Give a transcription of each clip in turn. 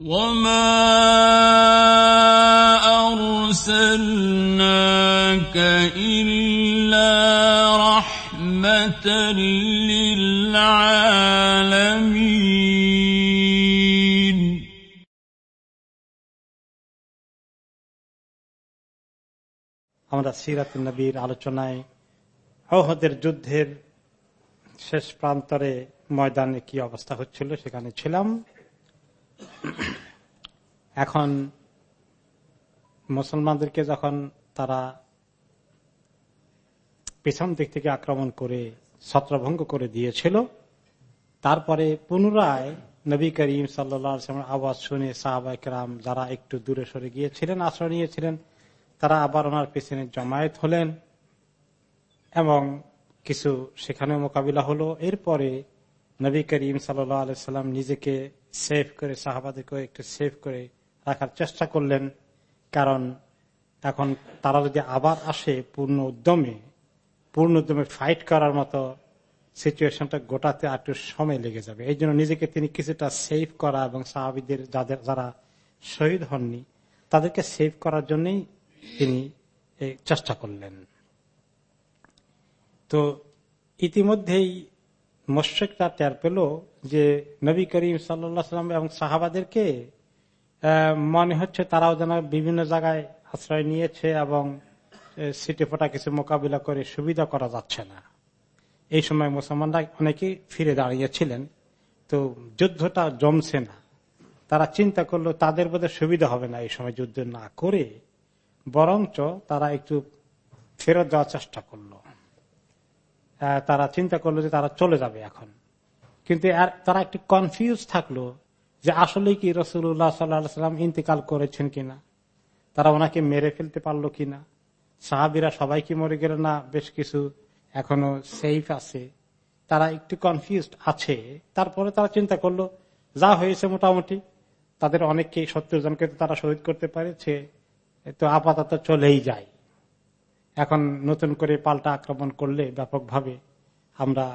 وما أرسلناك إلا رحمة للعالمين আমরা সিরাত নবীর আলোচনায় অহদের যুদ্ধের শেষ প্রান্তরে ময়দানে কি অবস্থা হচ্ছিল সেখানে ছিলাম এখন মুসলমানদেরকে যখন তারা পেছন দিক থেকে আক্রমণ করে ছত্রভঙ্গ করে দিয়েছিল, তারপরে পুনরায় নবী করিম সাল্লাম আওয়াজ শুনে সাহাবাহাম যারা একটু দূরে সরে গিয়েছিলেন, আশ্রয় নিয়েছিলেন, তারা আবার ওনার পেছনে জমায়েত হলেন এবং কিছু সেখানে মোকাবিলা হলো। এরপরে নবী করিম সাল্লাম নিজেকে সেভ করে সাহাবাদেরকে একটু সেভ করে রাখার চেষ্টা করলেন। কারণ এখন তারা যদি আবার আসে পূর্ণ উদ্যমে পূর্ণ উদ্যমে ফাইট করার মতো সিচুয়েশনটা গোটাতে একটু সময় লেগে যাবে। এই জন্য নিজেকে তিনি কিছুটা সেভ করা এবং সাহাবিদের যাদের, যারা শহীদ হননি, তাদেরকে সেভ করার জন্যই তিনি চেষ্টা করলেন। তো ইতিমধ্যেই মোশেকরা টের পেল যে নবী করিম সাল্লাম এবং সাহাবাদেরকে মনে হচ্ছে তারাও যেন বিভিন্ন জায়গায় আশ্রয় নিয়েছে এবং সিটে ফোটা কিছু মোকাবিলা করে সুবিধা করা যাচ্ছে না। এই সময় মুসলমানরা অনেকে ফিরে দাঁড়িয়েছিলেন। তো যুদ্ধটা জমছে না। তারা চিন্তা করল তাদের বোধহয় সুবিধা হবে না এই সময় যুদ্ধ না করে, বরঞ্চ তারা একটু ফেরত যাওয়ার চেষ্টা করল। তারা চিন্তা করল যে তারা চলে যাবে এখন। কিন্তু তারা একটু কনফিউজ থাকল যে আসলে কি রসুল্লাহ সাল্লাম ইন্তেকাল করেছেন কিনা? তারা ওনাকে মেরে ফেলতে পারল কিনা? সাহাবিরা সবাই কি মরে গেল না, বেশ কিছু এখনও সেফ আছে। তারা একটু কনফিউজ আছে। তারপরে তারা চিন্তা করল, যা হয়েছে মোটামুটি, তাদের অনেককে সত্তর জনকে তারা শহীদ করতে পারেছে, তো আপাতত চলেই যায়। এখন নতুন করে পাল্টা আক্রমণ করলে ব্যাপকভাবে আমরা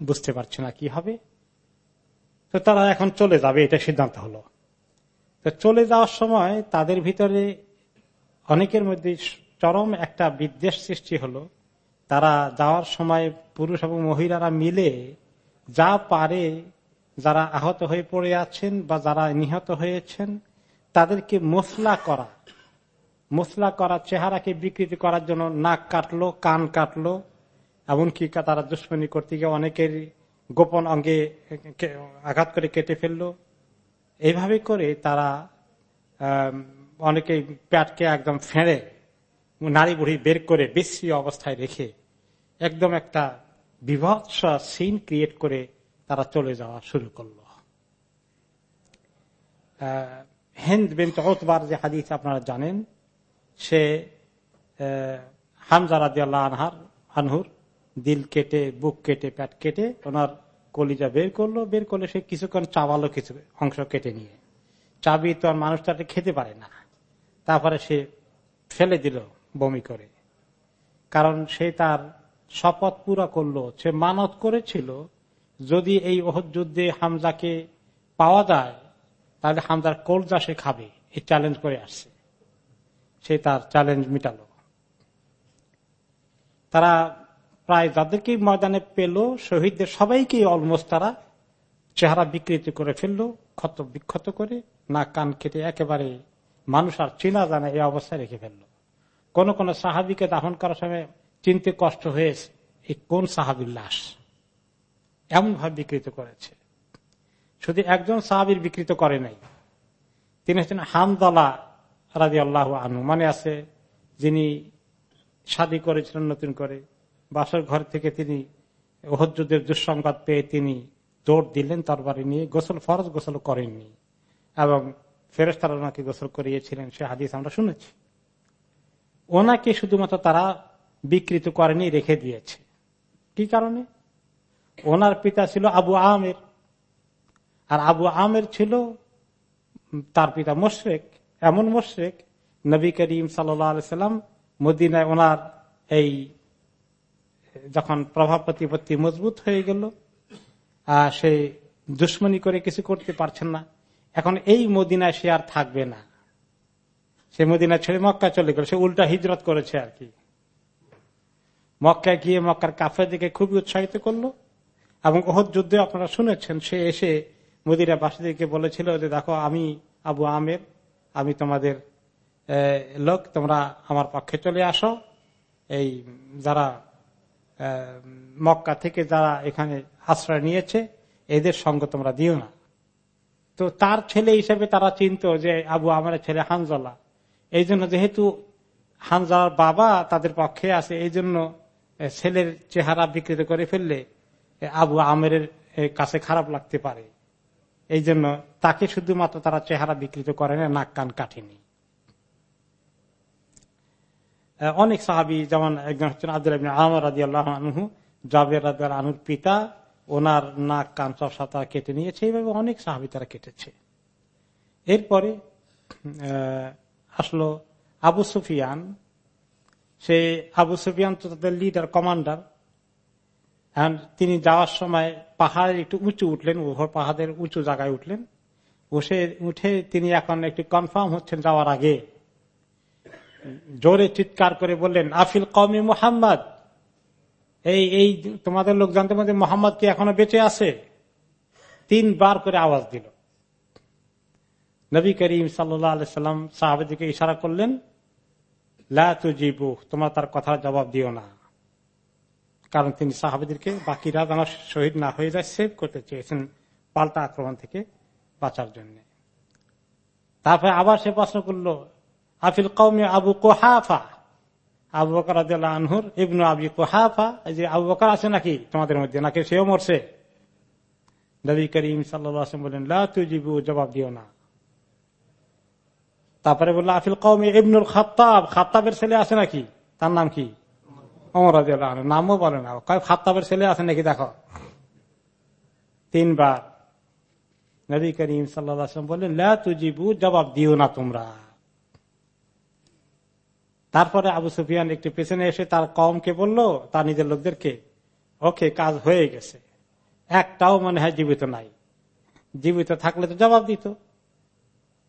বুঝতে পারছি না কি হবে। তো তারা এখন চলে যাবে, এটা সিদ্ধান্ত হলো। তো চলে যাওয়ার সময় তাদের ভিতরে অনেকের মধ্যে চরম একটা বিদ্বেষ সৃষ্টি হলো। তারা যাওয়ার সময় পুরুষ এবং মহিলারা মিলে যা পারে, যারা আহত হয়ে পড়ে আছেন বা যারা নিহত হয়েছেন, তাদেরকে মশলা করা মশলা করা, চেহারাকে বিকৃতি করার জন্য নাক কাটলো, কান কাটলো, এমনকি তারা দুশ্মনী করতে গিয়ে অনেকের গোপন অঙ্গে আঘাত করে কেটে ফেলল। এইভাবে করে তারা অনেকে প্যাটকে একদম ফেঁড়ে নারী বুড়ি বের করে বিশ্রী অবস্থায় রেখে একদম একটা বিভৎস সিন ক্রিয়েট করে তারা চলে যাওয়া শুরু করল। হেন্দ বেন চৌতবার যে হাদিস আপনারা জানেন সে হামজা রাজি আল্লাহ আনহার, আনহুর দিল কেটে, বুক কেটে প্যাট কেটে ওনার কলিজা বের করল। বের করলে সে কিছুক্ষণ চাবালো কিছু, অংশ কেটে নিয়ে। চাবি তো আর মানুষ তাকে খেতে পারে না। তারপরে সে ফেলে দিল বমি করে। কারণ সে তার শপথ পুরা করল, সে মানত করেছিল, যদি এই ওহদ যুদ্ধে হামজাকে পাওয়া যায়, তাহলে হামজার কলজা সে খাবে। এই চ্যালেঞ্জ করে আসছে। সে তার চ্যালেঞ্জ মিটালো। তারা প্রায় যাদেরকে ময়দানে পেল, শহীদদের সবাইকে অলমোস্ট তারা চেহারা বিকৃতি করে ফেলল, ক্ষত বিক্ষত করে না কান কেটে একেবারে মানুষ আর চিনা জানা এই অবস্থায় রেখে ফেলল। কোন কোন সাহাবিকে দাফন করার সময় চিনতে কষ্ট হয়েছে এই কোন সাহাবির লাশ? এমন ভাবে বিকৃত করেছে। শুধু একজন সাহাবির বিকৃত করে নাই। তিনি হচ্ছেন হামদলা রাজি আল্লাহ আনু মানে আছে, যিনি শাদী করেছিলেন নতুন করে, বাসর ঘর থেকে তিনি ওহযুদ্ধের দুঃসংবাদ পেয়ে তিনি দৌড় দিলেন তরবারি নিয়ে, গোসল, ফরজ গোসল করেননি। এবং ফেরেস্তারা ওনাকে গোসল করিয়েছিলেন, সে হাদিস আমরা শুনেছি। ওনাকে শুধুমাত্র তারা বিকৃত করেনি, রেখে দিয়েছে। কি কারণে? ওনার পিতা ছিল আবু আমের। আর আবু আমের ছিল, তার পিতা মোশরেক। এমন মোশরেক নবী করিম সাল্লাম মদিনায় ওনার এই, যখন প্রভাব প্রতিপত্তি মজবুত হয়ে গেল সে দুশ্মনী করে কিছু করতে পারছেন না, এখন এই মদিনায় সে আর থাকবে না। সে মদিনা ছেড়ে মক্কা চলে গেল, সে উল্টা হিজরত করেছে আর কি। মক্কায় গিয়ে মক্কার কাফের দিকে খুবই উৎসাহিত করল, এবং ওহদ যুদ্ধে আপনারা শুনেছেন, সে এসে মদিরা বাসীদেরকে বলেছিল যে, দেখো, আমি আবু আমের আমি তোমাদের লোক, তোমরা আমার পক্ষে চলে আসো। এই যারা মক্কা থেকে যারা এখানে আশ্রয় নিয়েছে, এদের সঙ্গ তোমরা দিও না। তো তার ছেলে হিসেবে তারা চিনত যে আবু আমার ছেলে হানজলা। এই জন্য যেহেতু হানজালার বাবা তাদের পক্ষে আছে, এই জন্য ছেলের চেহারা বিকৃত করে ফেললে আবু আমের কাছে খারাপ লাগতে পারে। এই জন্য তাকে শুধুমাত্র তারা চেহারা বিকৃত করে না, নাক, কান কাটেনি অনেক সাহাবি, যেমন একজন হচ্ছেন আব্দুল আহমদ আল্লাহ আনহু, জাবের রাজ আনুর পিতা, ওনার নাক, কান সব সাঁতার কেটে নিয়েছে। এইভাবে অনেক সাহাবি তারা কেটেছে। এরপরে আসলো আবু সুফিয়ান। সে আবু সুফিয়ান তো তাদের লিডার কমান্ডার তিনি যাওয়ার সময় পাহাড়ের একটু উঁচু উঠলেন ওভর পাহাড়ের উঁচু জায়গায় উঠলেন। বসে, উঠে তিনি এখন একটু কনফার্ম হচ্ছেন যাওয়ার আগে। জোরে চিৎকার করে বললেন, আফিল কমি মোহাম্মদ, এই এই তোমাদের লোক জানতে মধ্যে মোহাম্মদ কি এখনও বেঁচে আছে? তিনবার করে আওয়াজ দিল। নবী করিম সাল্লাম সাহাবেদিকে ইশারা করলেন লাজিবু তোমার তার কথার জবাব দিও না। কারণ তিনি সাহাবেদেরকে বাকিরা যেন শহীদ না হয়ে যায়, সেভ করতে চেয়েছেন পাল্টা আক্রমণ থেকে বাঁচার জন্য। তারপরে আবার সে প্রশ্ন করল, আফিল কৌমি আবু কোহাফা? আবু বকর আনহুর ইবনু আবি কোহাফা যে আবু বকর আছে নাকি তোমাদের মধ্যে? নাকি সেও মরছে? নবী করিম সাল্লাম বলেন লাজিবু জবাব দিও না। তারপরে বলল, আফিল কৌমি ইবনুল খাত্তাব? খাত্তাবের ছেলে আছে নাকি? তার নাম কি? নামও বলে না। কয়, খাত্তাবের ছেলে আছে নাকি দেখো? তিনবার নবী করিম সাল্লাম বললেন তুজিবু জবাব দিও না তোমরা। তারপরে আবু সুফিয়ান একটু পেছনে এসে তার কমকে বলল, তার নিজের লোকদেরকে, ওকে, কাজ হয়ে গেছে। একটাও মনে হয় জীবিত নাই। জীবিত থাকলে তো জবাব দিত।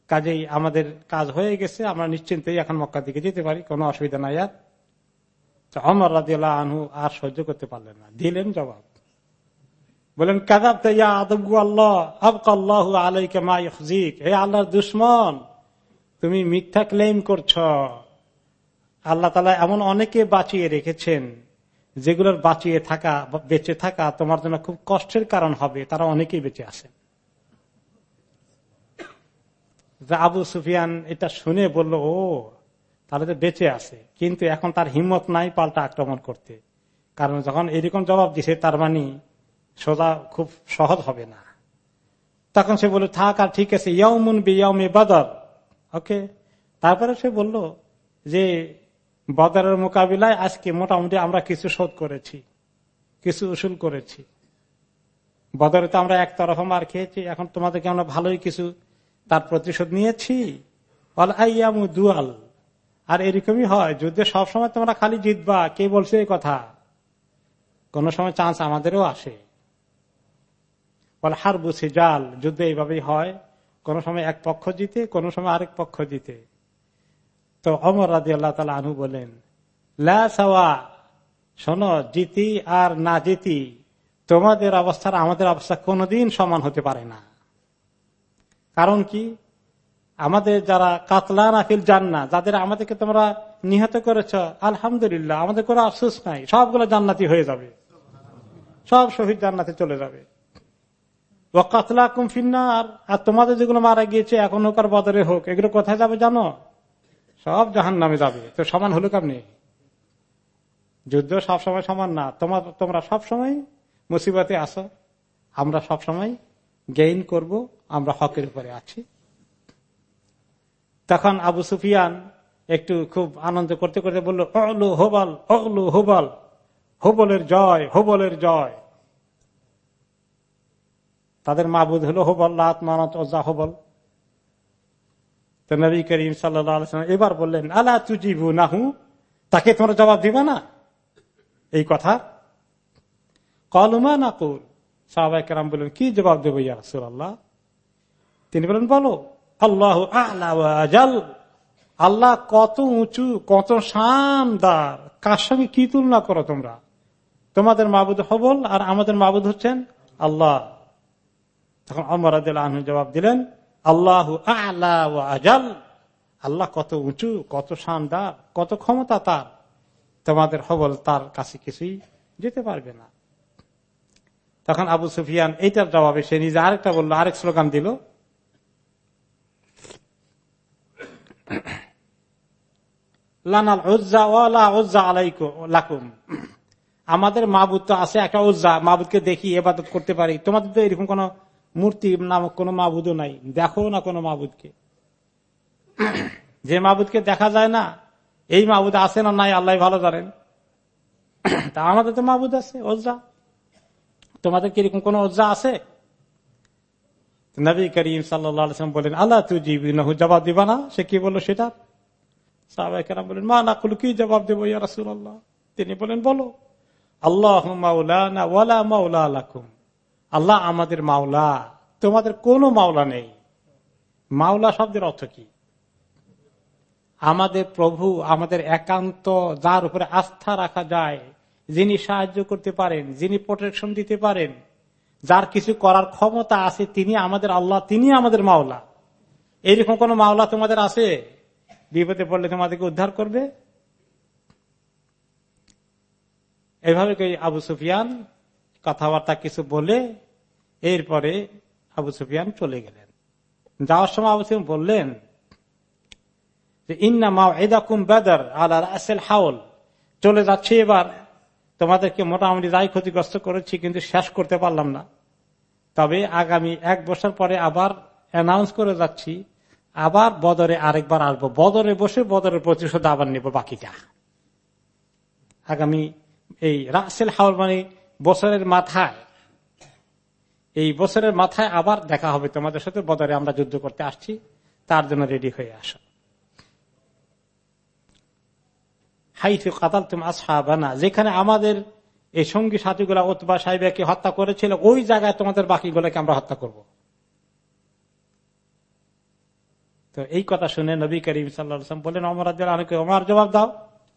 কাজেই আমাদের কাজ হয়ে গেছে, আমরা নিশ্চিন্তই এখন মক্কার দিকে যেতে পারি, কোনো অসুবিধা নাই আর। অমর রাজিয়াল আনহু আর সহ্য করতে পারলেন না। দিলেন জবাব। বলেন কাদাব হে আল্লাহর দুশ্মন, তুমি মিথ্যা ক্লেম করছ। আল্লাহ তালা এমন অনেকে বাঁচিয়ে রেখেছেন, যেগুলোর বাঁচিয়ে থাকা, বেঁচে থাকা তোমার জন্য খুব কষ্টের কারণ হবে। তারা অনেকেই বেঁচে আছেন। আবু সুফিয়ান এটা শুনে বলল, ও তাহলে তো বেঁচে আছে, কিন্তু এখন তার হিম্মত নাই পাল্টা আক্রমণ করতে। কারণ যখন এরকম জবাব দিছে, তার মানে সোজা খুব সহজ হবে না। তখন সে বলল, থাক আর ঠিক আছে ইয়মুন বিয়মে বদর। ওকে? তারপরে সে বলল যে, বদরের মোকাবিলায় আজকে মোটামুটি আমরা কিছু শোধ করেছি, কিছু উসুল করেছি। বদরে তো আমরা একতরফা মার খেয়েছি, এখন তোমাদেরকে আমরা ভালোই কিছু তার প্রতিশোধ নিয়েছি। দুয়াল। আর এরকমই হয় যুদ্ধে সবসময় তোমরা খালি জিতবা, কে বলছে এই কথা? কোন সময় চান্স আমাদেরও আসে। হার বুঝি জাল যুদ্ধে এইভাবেই হয়, কোন সময় এক পক্ষ জিতে, কোন সময় আরেক পক্ষ জিতে। তো অমর রাজি আল্লাহ তালা আনু বলেন লাওয়া শোনো, জিতি আর না জিতি, তোমাদের অবস্থার আমাদের অবস্থা কোনোদিন সমান হতে পারে না। কারণ কি? আমাদের যারা কাতলা নাফিল জান্না যাদের আমাদেরকে তোমরা নিহত করেছ, আলহামদুলিল্লাহ, আমাদের কোনো আফসোস নাই, সবগুলো জান্নাতি হয়ে যাবে। সব শহীদ জান্নাতে চলে যাবে। ও কাতলা কুমফিন্নার আর তোমাদের যেগুলো মারা গিয়েছে, এখন হোক আর বদরে হোক, এগুলো কোথায় যাবে জানো? সব জাহান নামে যাবে। তো সমান হলো কেমনি? যুদ্ধ সবসময় সমান না। তোমার, তোমরা সবসময় মুসিবতে আসো আমরা সবসময় গেইন করব, আমরা হকের উপরে আছি। তখন আবু সুফিয়ান একটু খুব আনন্দ করতে করতে বলল, অগলু হোবল অগলু হোবল, হোবলের জয় হোবলের জয়। তাদের মাবুদ হলো হোবল লাত মানত ওজা হোবল। নবী করিম সাল্লাম এবার বললেন, আলা তুজিবু নাহু তাকে তোমরা জবাব দিবে না? এই কথা? কলমা নাকুল। সাহবাই কেরাম বললেন, কি জবাব দেবো ইয়া রসুল্লাহ তিনি বলেন বলো। আল্লাহ আজাল। আল্লাহ কত উঁচু, কত শানদার। কার সঙ্গে কি তুলনা করো তোমরা? তোমাদের মাবুদ হবল আর আমাদের মাবুদ হচ্ছেন আল্লাহ। তখন অমর আহ জবাব দিলেন, আল্লাহ আল্লাহ আজাল। আল্লাহ কত উঁচু, কত শানদার, কত ক্ষমতা তার। তোমাদের হবল তার কাছে কিছুই যেতে পারবে না। তখন আবু সুফিয়ান এইটার জবাবে সে নিজে আরেকটা বলল, আরেক স্লোগান দিল লানাল ওজ্জা ওয়ালা ওজ্জা লাকুম আমাদের মাবুদ তো আছে একটা ওজ্জা মাবুদকে দেখি এবাদত করতে পারি তোমাদের তো এরকম কোন মূর্তি নামক কোন মাবুদও নাই দেখো না কোনো মাবুদকে যে মাবুদকে দেখা যায় না এই মাবুদ আছে না নাই আল্লাহ ভালো জানেন তা আমাদের তো মাবুদ আছে ওজ্জা তোমাদের কীরকম কোন ওজ্জা আছে নবী করিম সাল্লাম বলেন আল্লাহ তুই জিবি নহু জবাব দিবা না। সে কি বলল সেটা? সাহবাইকার বলেন, মা না কি জবাব দেবো ইয়া আল্লাহ তিনি বলেন, বলো, আল্লাহ মাউলানা ওয়ালা আল্লাহ আমাদের মাওলা, তোমাদের কোনো মাওলা নেই। মাওলা শব্দের অর্থ কি? আমাদের প্রভু, আমাদের একান্ত, যার উপরে আস্থা রাখা যায়, যিনি সাহায্য করতে পারেন, যিনি প্রোটেকশন দিতে পারেন যার কিছু করার ক্ষমতা আছে তিনি আমাদের আল্লাহ তিনি আমাদের মাওলা। এইরকম কোন মাওলা তোমাদের আছে? বিপদে পড়লে তোমাদেরকে উদ্ধার করবে? এভাবে আবু সুফিয়ান কথাবার্তা কিছু বলে এরপরে আবু সুফিয়ান চলে গেলেন। যাওয়ার সময় আবু সুফিয়ান বললেন ইন্না মা এদাকুম বেদার আলা রাসেল হাওল চলে যাচ্ছে এবার। তোমাদেরকে মোটামুটি যাই ক্ষতিগ্রস্ত করেছি, কিন্তু শেষ করতে পারলাম না। তবে আগামী এক বছর পরে আবার অ্যানাউন্স করে যাচ্ছি, আবার বদরে আরেকবার আসব। বদরে বসে বদরের প্রতিশোধ আবার নেব বাকিটা। আগামী এই রাসেল হাওল মানে বছরের মাথায়, এই বছরের মাথায় আবার দেখা হবে। তোমাদের সাথে বদরে আমরা যুদ্ধ করতে আসছি, তার জন্য রেডি হয়ে আসো। কাতাল তুমি আসহাবানা, যেখানে আমাদের এই সঙ্গী সাথীগুলা ওতবা সাহেবাকে হত্যা করেছিল, ওই জায়গায় তোমাদের বাকিগুলোকে আমরা হত্যা করব। তো এই কথা শুনে নবী করিম সাল্লাম বলেন অমর আমার জবাব দাও,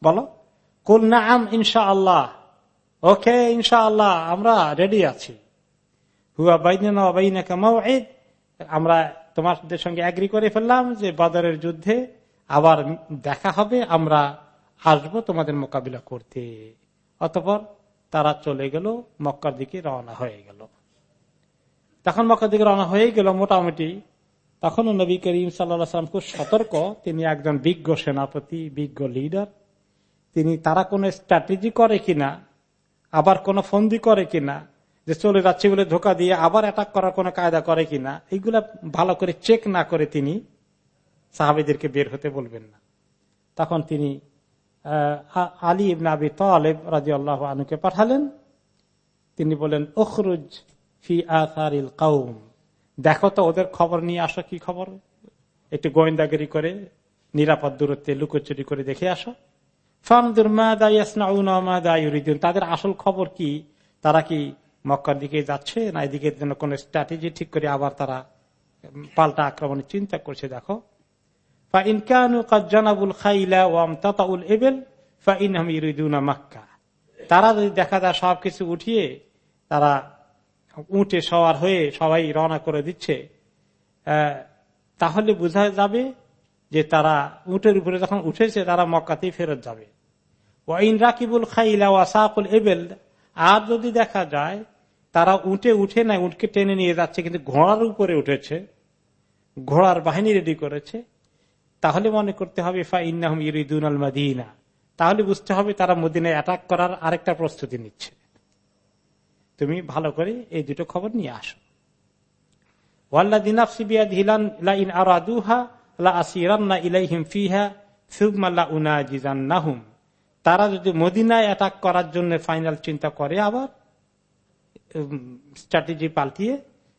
বলো, কুল নাম ইনশা আল্লাহ ওকে ইনশা আল্লাহ আমরা রেডি আছি। হুয়া বাইদ আমরা তোমাদের সঙ্গে অ্যাগ্রি করে ফেললাম যে বাজারের যুদ্ধে আবার দেখা হবে, আমরা আসব তোমাদের মোকাবিলা করতে। অতপর তারা চলে গেল, মক্কার দিকে রওনা হয়ে গেল। তখন মক্কার দিকে রওনা হয়ে গেল মোটামুটি। তখনও নবী করিম সাল্লাম খুব সতর্ক। তিনি একজন বিজ্ঞ সেনাপতি, বিজ্ঞ লিডার তিনি তারা কোন স্ট্র্যাটেজি করে কিনা, আবার কোন ফন্দি করে কিনা, যে চলে যাচ্ছে বলে ধোকা দিয়ে আবার অ্যাটাক করার কোন কায়দা করে কিনা, এইগুলা ভালো করে চেক না করে তিনি সাহাবিদেরকে বের হতে বলবেন না। তখন তিনি আলী ইবনাবি তালেব রাজি আল্লাহ আনুকে পাঠালেন। তিনি বলেন ওখরুজ ফি আসারিল কাউম দেখো তো, ওদের খবর নিয়ে আসো, কি খবর? একটু গোয়েন্দাগিরি করে, নিরাপদ দূরত্বে লুকোচুরি করে দেখে আসো। তাদের আসল খবর কি? তারা কি মক্কার দিকে যাচ্ছে না এদিকে কোন স্ট্র্যাটেজি ঠিক করে আবার তারা পাল্টা আক্রমণের চিন্তা করছে? দেখো। তারা যদি দেখা যায় সবকিছু উঠিয়ে তারা উঠে সওয়ার হয়ে সবাই রওনা করে দিচ্ছে তাহলে বোঝা যাবে যে তারা উটের উপরে যখন উঠেছে তারা মক্কাতেই ফেরত যাবে। ওয়াইন রাকিবুল খাইলা ওয়াসাকুল এবেল আর যদি দেখা যায় তারা উঠে উঠে না উঠকে টেনে নিয়ে যাচ্ছে, কিন্তু ঘোড়ার উপরে উঠেছে, ঘোড়ার বাহিনী রেডি করেছে তাহলে মনে করতে হবে, ফা ইন্নাহম ইরিদুন আল মাদিনা। তাহলে বুঝতে হবে তারা মদিনায় অ্যাটাক করার আরেকটা প্রস্তুতি নিচ্ছে। তুমি ভালো করে এই দুটো খবর নিয়ে আসো। তারা যদি মদিনায় অ্যাটাক করার জন্য ফাইনাল চিন্তা করে আবার স্ট্র্যাটেজি পাল্টিয়ে,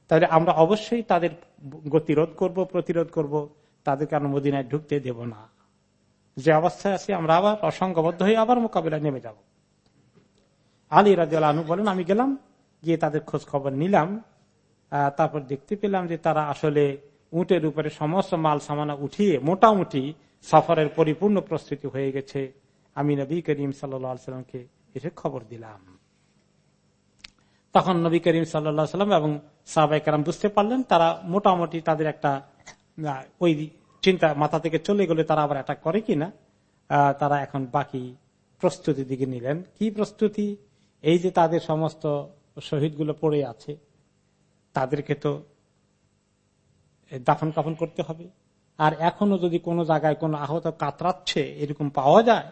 তাহলে আমরা অবশ্যই তাদের গতিরোধ করব, প্রতিরোধ করব। তাদেরকে আমরা মদিনায় ঢুকতে দেব না। যে অবস্থায় আছি, আমরা আবার অসংঘবদ্ধ হয়ে আবার মোকাবিলায় নেমে যাব। আলী রাজু আনু বলেন, আমি গেলাম, গিয়ে তাদের খোঁজ খবর নিলাম তারপর দেখতে পেলাম যে তারা আসলে উটের উপরে সমস্ত মাল সামানা উঠিয়ে মোটামুটি সফরের পরিপূর্ণ প্রস্তুতি হয়ে গেছে। আমি নবী করিম সাল্লামকে এসে খবর দিলাম। তখন নবী করিম সাল্লাম এবং সাহবাই কারাম বুঝতে পারলেন, তারা মোটামুটি তাদের একটা ওই চিন্তা মাথা থেকে চলে গেলে তারা আবার অ্যাটাক করে কিনা? তারা এখন বাকি প্রস্তুতি দিকে নিলেন। কি প্রস্তুতি? এই যে তাদের সমস্ত শহীদগুলো পড়ে আছে, তাদেরকে তো দাফন কাফন করতে হবে। আর এখনও যদি কোনো জায়গায় কোনো আহত কাতরাচ্ছে, এরকম পাওয়া যায়,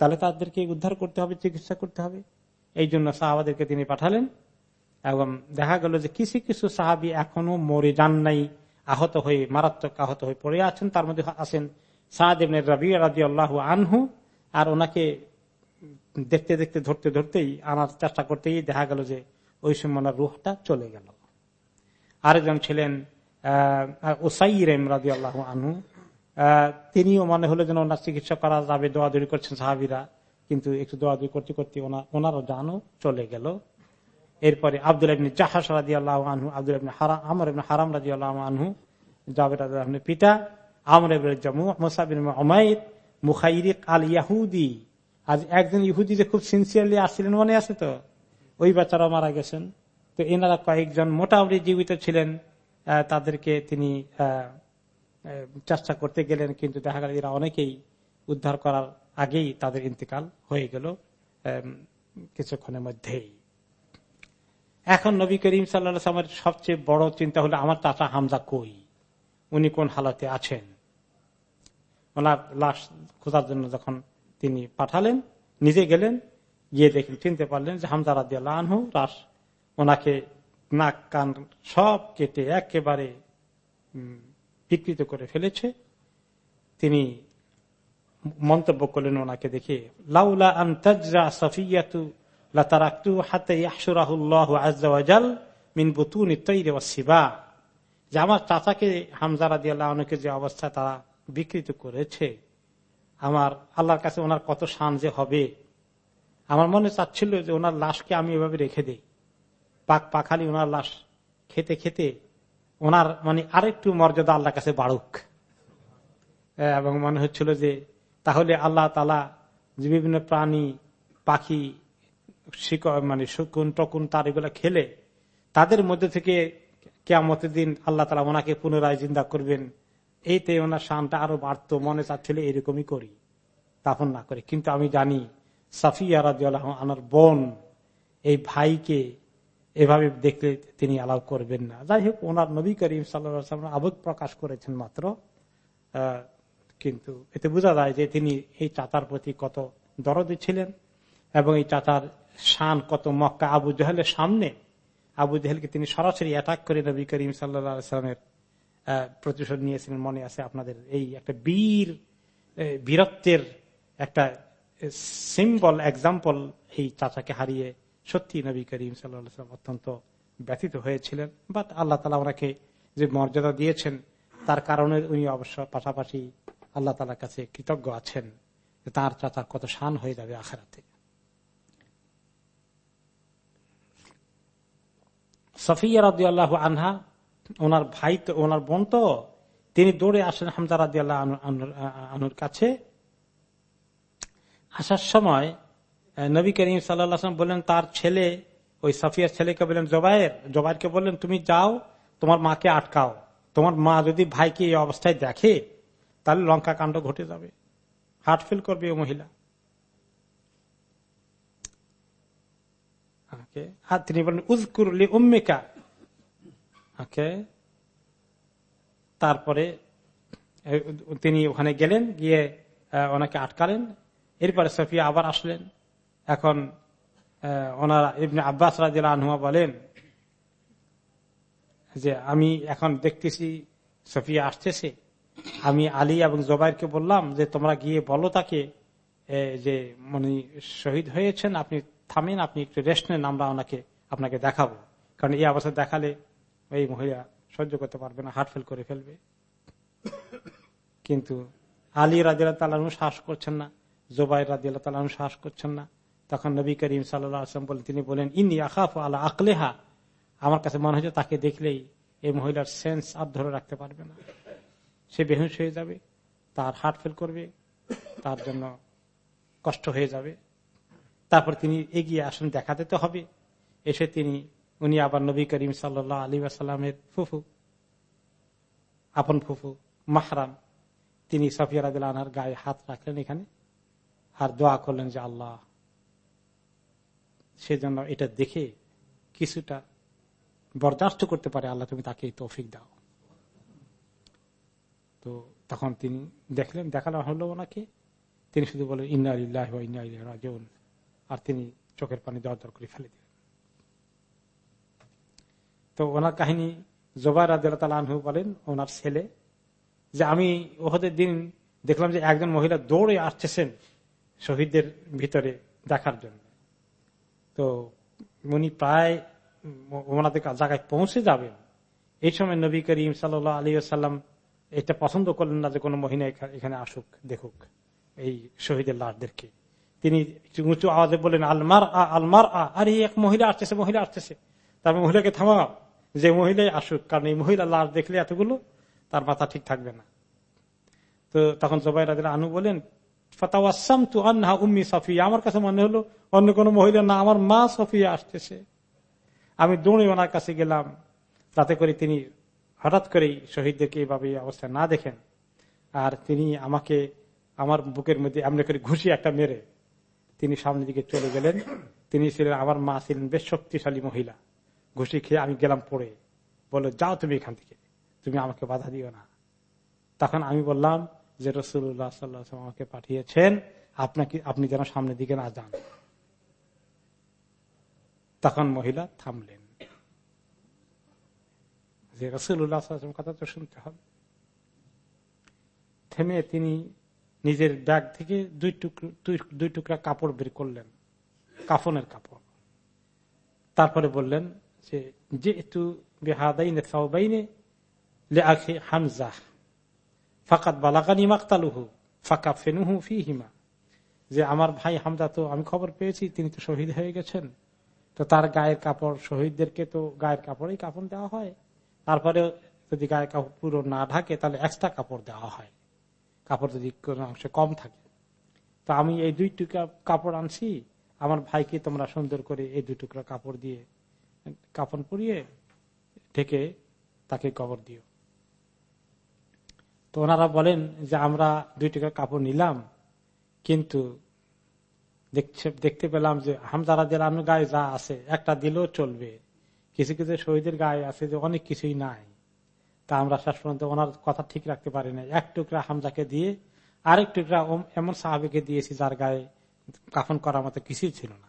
তাহলে তাদেরকে উদ্ধার করতে হবে, চিকিৎসা করতে হবে। এই জন্য সাহাবাদেরকে তিনি পাঠালেন এবং দেখা গেল যে কিছু কিছু সাহাবি এখনও মরে যান নাই। আহত হয়ে, মারাত্মক আহত হয়ে পড়ে আছেন। তার মধ্যে আছেন সাহাদেব রবি রাজি আল্লাহ আনহু। আর ওনাকে দেখতে দেখতে, ধরতে ধরতেই আনার চেষ্টা করতেই দেখা গেল যে ওই সময় রুহটা চলে গেল। আরেকজন ছিলেন ওসাইরেম রাজি আল্লাহ আনহু। তিনিও মনে হলো যেন ওনার চিকিৎসা করা যাবে দোয়াদুরি করছেন সাহাবিরা। কিন্তু একটু দোয়াদুরি করতে করতে ওনার ওনারও জানও চলে গেল। এরপরে আব্দুল ইবনে জাহাস রাজি আল্লাহ আনহু, আব্দুল হারাম আমর ইবনে হারাম রাজি আল্লাহ আনহু জাবের পিতা, আমর ইবনে জামু মুখাইরিক আল ইয়াহুদি আজ একজন ইহুদি যে খুব সিনসিয়ারলি আসছিলেন, মনে আছে তো? ওই বাচ্চারা মারা গেছেন। তো এনারা কয়েকজন মোটামুটি জীবিত ছিলেন তাদেরকে তিনি চেষ্টা করতে গেলেন, কিন্তু দেখা গেল এরা অনেকেই উদ্ধার করার আগেই তাদের ইন্তেকাল হয়ে গেল কিছুক্ষণের মধ্যেই। এখন নবী করিম সাল্লামের সবচেয়ে বড় চিন্তা হলো, আমার চাচা হামজা কই? উনি কোন হালতে আছেন? ওনার লাশ খোঁজার জন্য যখন তিনি পাঠালেন, নিজে গেলেন, গিয়ে দেখেন চিনতে পারলেন যে হামজা রাজি আনহু রাস ওনাকে নাক, কান সব কেটে একেবারে বিকৃত করে ফেলেছে। তিনি মন্তব্য করলেন ওনাকে দেখে, লাউলা আন্তাজরা সফিয়াতু লাতারাক্তু হাতে ইয়াসুরাহুল্লাহ আজাল মিন বুতুন শিবা যে আমার চাচাকে হামজারা দিয়ে আল্লাহকে যে অবস্থা তারা বিকৃত করেছে, আমার আল্লাহর কাছে ওনার কত শান যে হবে। আমার মনে চাচ্ছিল যে ওনার লাশকে আমি এভাবে রেখে দিই। পাক পাখালি ওনার লাশ খেতে খেতে ওনার মানে আরেকটু মর্যাদা আল্লাহর কাছে বাড়ুক। এবং মনে হচ্ছিল যে তাহলে আল্লাহ তালা বিভিন্ন প্রাণী, পাখি মানে শকুন টকুন তার এগুলো খেলে তাদের মধ্যে থেকে কেয়ামতের দিন আল্লাহ তালা ওনাকে পুনরায় জিন্দা করবেন। এইতে ওনার শানটা আরও বাড়ত, মনে চাচ্ছিল এরকমই করি তাপন না করে। কিন্তু আমি জানি সাফিয়া রাজিউল্লাহ আনার বোন, এই ভাইকে এভাবে দেখলে তিনি অ্যালাউ করবেন না। যাই হোক, ওনার নবী করিম সাল্লাম আবেগ প্রকাশ করেছেন মাত্র। কিন্তু এতে বোঝা যায় যে তিনি এই চাচার প্রতি কত দরদি ছিলেন এবং এই চাচার শান কত মক্কা আবু জাহেলের সামনে। আবু জাহেলকে তিনি সরাসরি অ্যাটাক করে নবী করিম সাল্লামের প্রতিশোধ নিয়েছিলেন, মনে আছে আপনাদের এই একটা বীর বীরত্বের একটা সিম্বল এক্সাম্পল এই চাচাকে হারিয়ে সত্যি নবী করিম সাল্লাম অত্যন্ত ব্যথিত হয়েছিলেন। বাট আল্লাহ তালা ওনাকে যে মর্যাদা দিয়েছেন, তার কারণে উনি অবশ্য পাশাপাশি আল্লাহ তালার কাছে কৃতজ্ঞ আছেন তার চাচার কত শান হয়ে যাবে আখেরাতে। সফিয়া রাজি আনহা, ওনার ভাই তো, ওনার বোন তো, তিনি দৌড়ে আসেন হামজা রাজি আল্লাহ আনুর কাছে। আসার সময় নবী করিম সাল্লাম বললেন, তার ছেলে, ওই সাফিয়ার ছেলেকে বললেন জবাইয়ের জবাইরকে বললেন, তুমি যাও, তোমার মাকে আটকাও। তোমার মা যদি ভাইকে এই অবস্থায় দেখে, তাহলে লঙ্কা কাণ্ড ঘটে যাবে। হার্ট ফেল করবে ও মহিলা। তিনি বলেন উজকুরলি উম্মিকা ওকে তারপরে তিনি ওখানে গেলেন, গিয়ে ওনাকে আটকালেন। এরপরে সফিয়া আবার আসলেন। এখন ওনারা আব্বাস রাজিল বলেন যে, আমি এখন দেখতেছি সফিয়া আসতেছে। আমি আলী এবং জবাইরকে বললাম যে, তোমরা গিয়ে বলো তাকে যে মানে শহীদ হয়েছেন, আপনি থামেন, আপনি একটু রেস্ট নেন, আমরা ওনাকে, আপনাকে দেখাবো। কারণ এই অবস্থা দেখালে এই মহিলা সহ্য করতে পারবে না হার্ট ফেল করে ফেলবে। কিন্তু আলী রাজিয়াল তালু শ্বাস করছেন না জোবাই রাজিয়াল তালু শ্বাস করছেন না। তখন নবী করিম সাল্লাম বলে তিনি বলেন ইনি আকাফ আলা আকলেহা। আমার কাছে মনে হচ্ছে তাকে দেখলেই এই মহিলার সেন্স আর ধরে রাখতে পারবে না। সে বেহুশ হয়ে যাবে, তার হার্ট ফেল করবে, তার জন্য কষ্ট হয়ে যাবে। তারপর তিনি এগিয়ে আসেন দেখাতে তো হবে। এসে তিনি, উনি আবার নবী করিম সাল্লাহ আলী আসাল্লামের ফুফু, আপন ফুফু, মাহরাম। তিনি সফিয়া রাদিল আনহার গায়ে হাত রাখলেন এখানে আর দোয়া করলেন যে, আল্লাহ সেজন্য এটা দেখে কিছুটা বরদাস্ত করতে পারে। আল্লাহ, তুমি তাকে তৌফিক দাও। তো তখন তিনি দেখলেন দেখানো হলো ওনাকে। তিনি শুধু বলেন ইন্না ইল্লাহ ইন্না রাজন আর তিনি চোখের পানি দর দর করে ফেলে দিলেন। তো ওনার কাহিনী জোবাই রাজু বলেন, ওনার ছেলে, যে আমি ওহদের দিন দেখলাম যে একজন মহিলা দৌড়ে আসতেছেন শহীদদের ভিতরে দেখার জন্য। তো উনি প্রায় ওনাদের জায়গায় পৌঁছে যাবেন। এই সময় নবী করিম সাল আলী সাল্লাম এটা পছন্দ করলেন না যে কোনো মহিলা এখানে আসুক, দেখুক এই শহীদের লাশদেরকে। তিনি উঁচু আওয়াজে বললেন আলমার আ আলমার আ আর এক মহিলা আসতেছে মহিলা আসতেছে। তারপর মহিলাকে থামা যে মহিলাই আসুক, কারণ এই মহিলা লাশ দেখলে এতগুলো, তার মাথা ঠিক থাকবে না। তো তখন জবাই রাজা আনু বলেন ফতাওয়াসাম তু আন্না উম্মি সফিয়া। আমার কাছে মনে হলো, অন্য কোন মহিলা না, আমার মা সফিয়া আসতেছে। আমি দৌড়ে ওনার কাছে গেলাম, তাতে করে তিনি হঠাৎ করেই শহীদদেরকে এইভাবে অবস্থায় না দেখেন। আর তিনি আমাকে, আমার বুকের মধ্যে এমনি করে ঘুষি একটা মেরে তিনি সামনের দিকে চলে গেলেন। তিনি ছিলেন আমার মা ছিলেন বেশ শক্তিশালী মহিলা। ঘুষি খেয়ে আমি গেলাম পড়ে। বলো যাও তুমি এখান থেকে। তুমি আমাকে বাধা দিও না। তখন আমি বললাম যে রসুল্লাহ সাল্লাহ আমাকে পাঠিয়েছেন। আপনাকে, আপনি যেন সামনের দিকে না যান। তখন মহিলা থামলেন। যে রসুল্লাহ কথা তো শুনতে হবে। থেমে তিনি নিজের ব্যাগ থেকে দুই টুকরো, দুই টুকরা কাপড় বের করলেন। কাফনের কাপড়। তারপরে বললেন যে যেহেতু বেহাদাইনে সাউবাইনে হামজা। ফাকাত বালাকানি মাকতালুহু ফাঁকা ফেনুহু ফি হিমা যে, আমার ভাই হামজা তো আমি খবর পেয়েছি, তিনি তো শহীদ হয়ে গেছেন। তো তার গায়ের কাপড়, শহীদদেরকে তো গায়ের কাপড়ই কাপড় দেওয়া হয়। তারপরে যদি গায়ের কাপড় পুরো না ঢাকে, তাহলে এক্সট্রা কাপড় দেওয়া হয়। কাপড় যদি কোনো অংশে কম থাকে। তো আমি এই দুই টুকরা কাপড় আনছি, আমার ভাইকে তোমরা সুন্দর করে এই দুই টুকরা কাপড় দিয়ে, কাপড় পরিয়ে ঢেকে তাকে কবর দিও। তো ওনারা বলেন যে, আমরা দুই টাকা কাপড় নিলাম, কিন্তু দেখতে পেলাম যে হামজারা জেলার গায়ে যা আছে, একটা দিলেও চলবে। কিছু কিছু শহীদের গায়ে আছে যে, অনেক কিছুই নাই। তা আমরা শেষ পর্যন্ত ওনার কথা ঠিক রাখতে পারি না এক টুকরা হামজাকে দিয়ে আরেক টুকরা এমন সাহাবিকে দিয়েছি যার গায়ে কাফন করার মতো কিছুই ছিল না।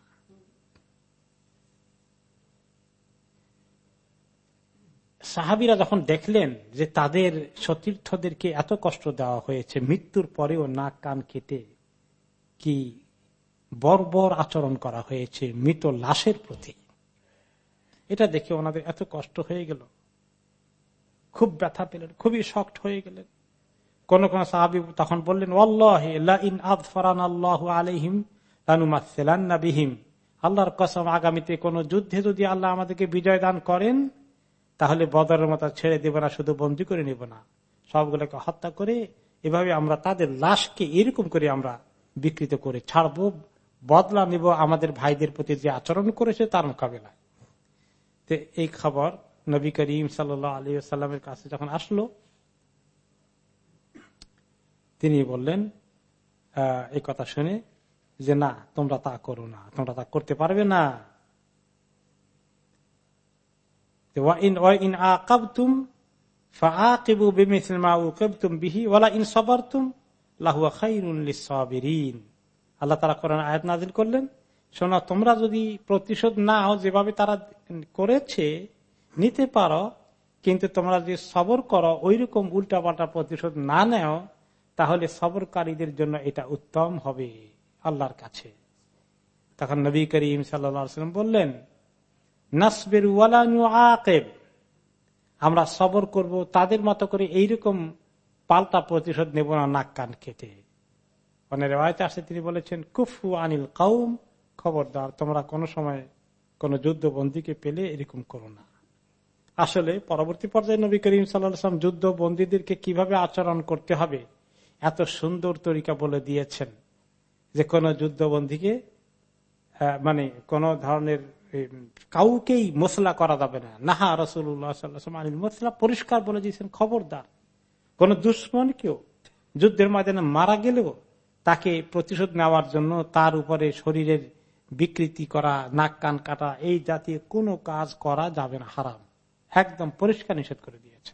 সাহাবিরা যখন দেখলেন যে তাদের সতীর্থদেরকে এত কষ্ট দেওয়া হয়েছে, মৃত্যুর পরেও নাক কান কেটে কি বর্বর আচরণ করা হয়েছে মৃত লাশের প্রতি, এটা দেখে ওনাদের এত কষ্ট হয়ে গেল। খুব ব্যথা পেলেন, খুবই শক্ট হয়ে গেলেন। কোন কোন সাহাবি তখন বললেন আলহিম আল্লাহর কসম, আগামীতে কোন যুদ্ধে যদি আল্লাহ আমাদেরকে বিজয় দান করেন, তাহলে বদরের মতো ছেড়ে দেব না, শুধু বন্দি করে নেব না। সবগুলোকে হত্যা করে এভাবে আমরা তাদের লাশকে এরকম করে আমরা বিকৃত করে ছাড়ব, বদলা নিব আমাদের ভাইদের প্রতি যে আচরণ করেছে তার মোকাবেলায়। এই খবর নবী করিম সাল আলী সাল্লামের কাছে যখন আসলো, তিনি বললেন এই কথা শুনে যে, না, তোমরা তা করো না, তোমরা তা করতে পারবে না। আল্লাহ তারা করলেন, শোনা, তোমরা যদি প্রতিশোধ নাও যেভাবে তারা করেছে নিতে পারো, কিন্তু তোমরা যদি সবর করো ওই রকম উল্টাপাল্টা প্রতিশোধ না নেও, তাহলে সবরকারীদের জন্য এটা উত্তম হবে আল্লাহর কাছে। তখন নবী করিম সাল্লাম বললেন, নাসবের আমরা সবর করব, তাদের মতো করে এইরকম পাল্টা প্রতিশোধ নেব না নাক কান কেটে। অনেক রেওয়ায়তে আসে, তিনি বলেছেন, কুফু আনিল কাউম খবরদার, তোমরা কোনো সময় কোন যুদ্ধবন্দীকে পেলে এরকম করো না। আসলে পরবর্তী পর্যায়ে নবী করিম সাল্লাম যুদ্ধ বন্দীদেরকে কীভাবে আচরণ করতে হবে, এত সুন্দর তরিকা বলে দিয়েছেন যে কোন যুদ্ধবন্দীকে মানে কোন ধরনের কাউকেই মশলা করা যাবে না। নাহা রসুল্লাহ আনিল মশলা পরিষ্কার বলে দিয়েছেন, খবরদার। কোন দুশ্মন কেউ যুদ্ধের ময়দানে মারা গেলেও তাকে প্রতিশোধ নেওয়ার জন্য তার উপরে শরীরের বিকৃতি করা, নাক কান কাটা, এই জাতীয় কোনো কাজ করা যাবে না, হারাম। একদম পরিষ্কার নিষেধ করে দিয়েছে।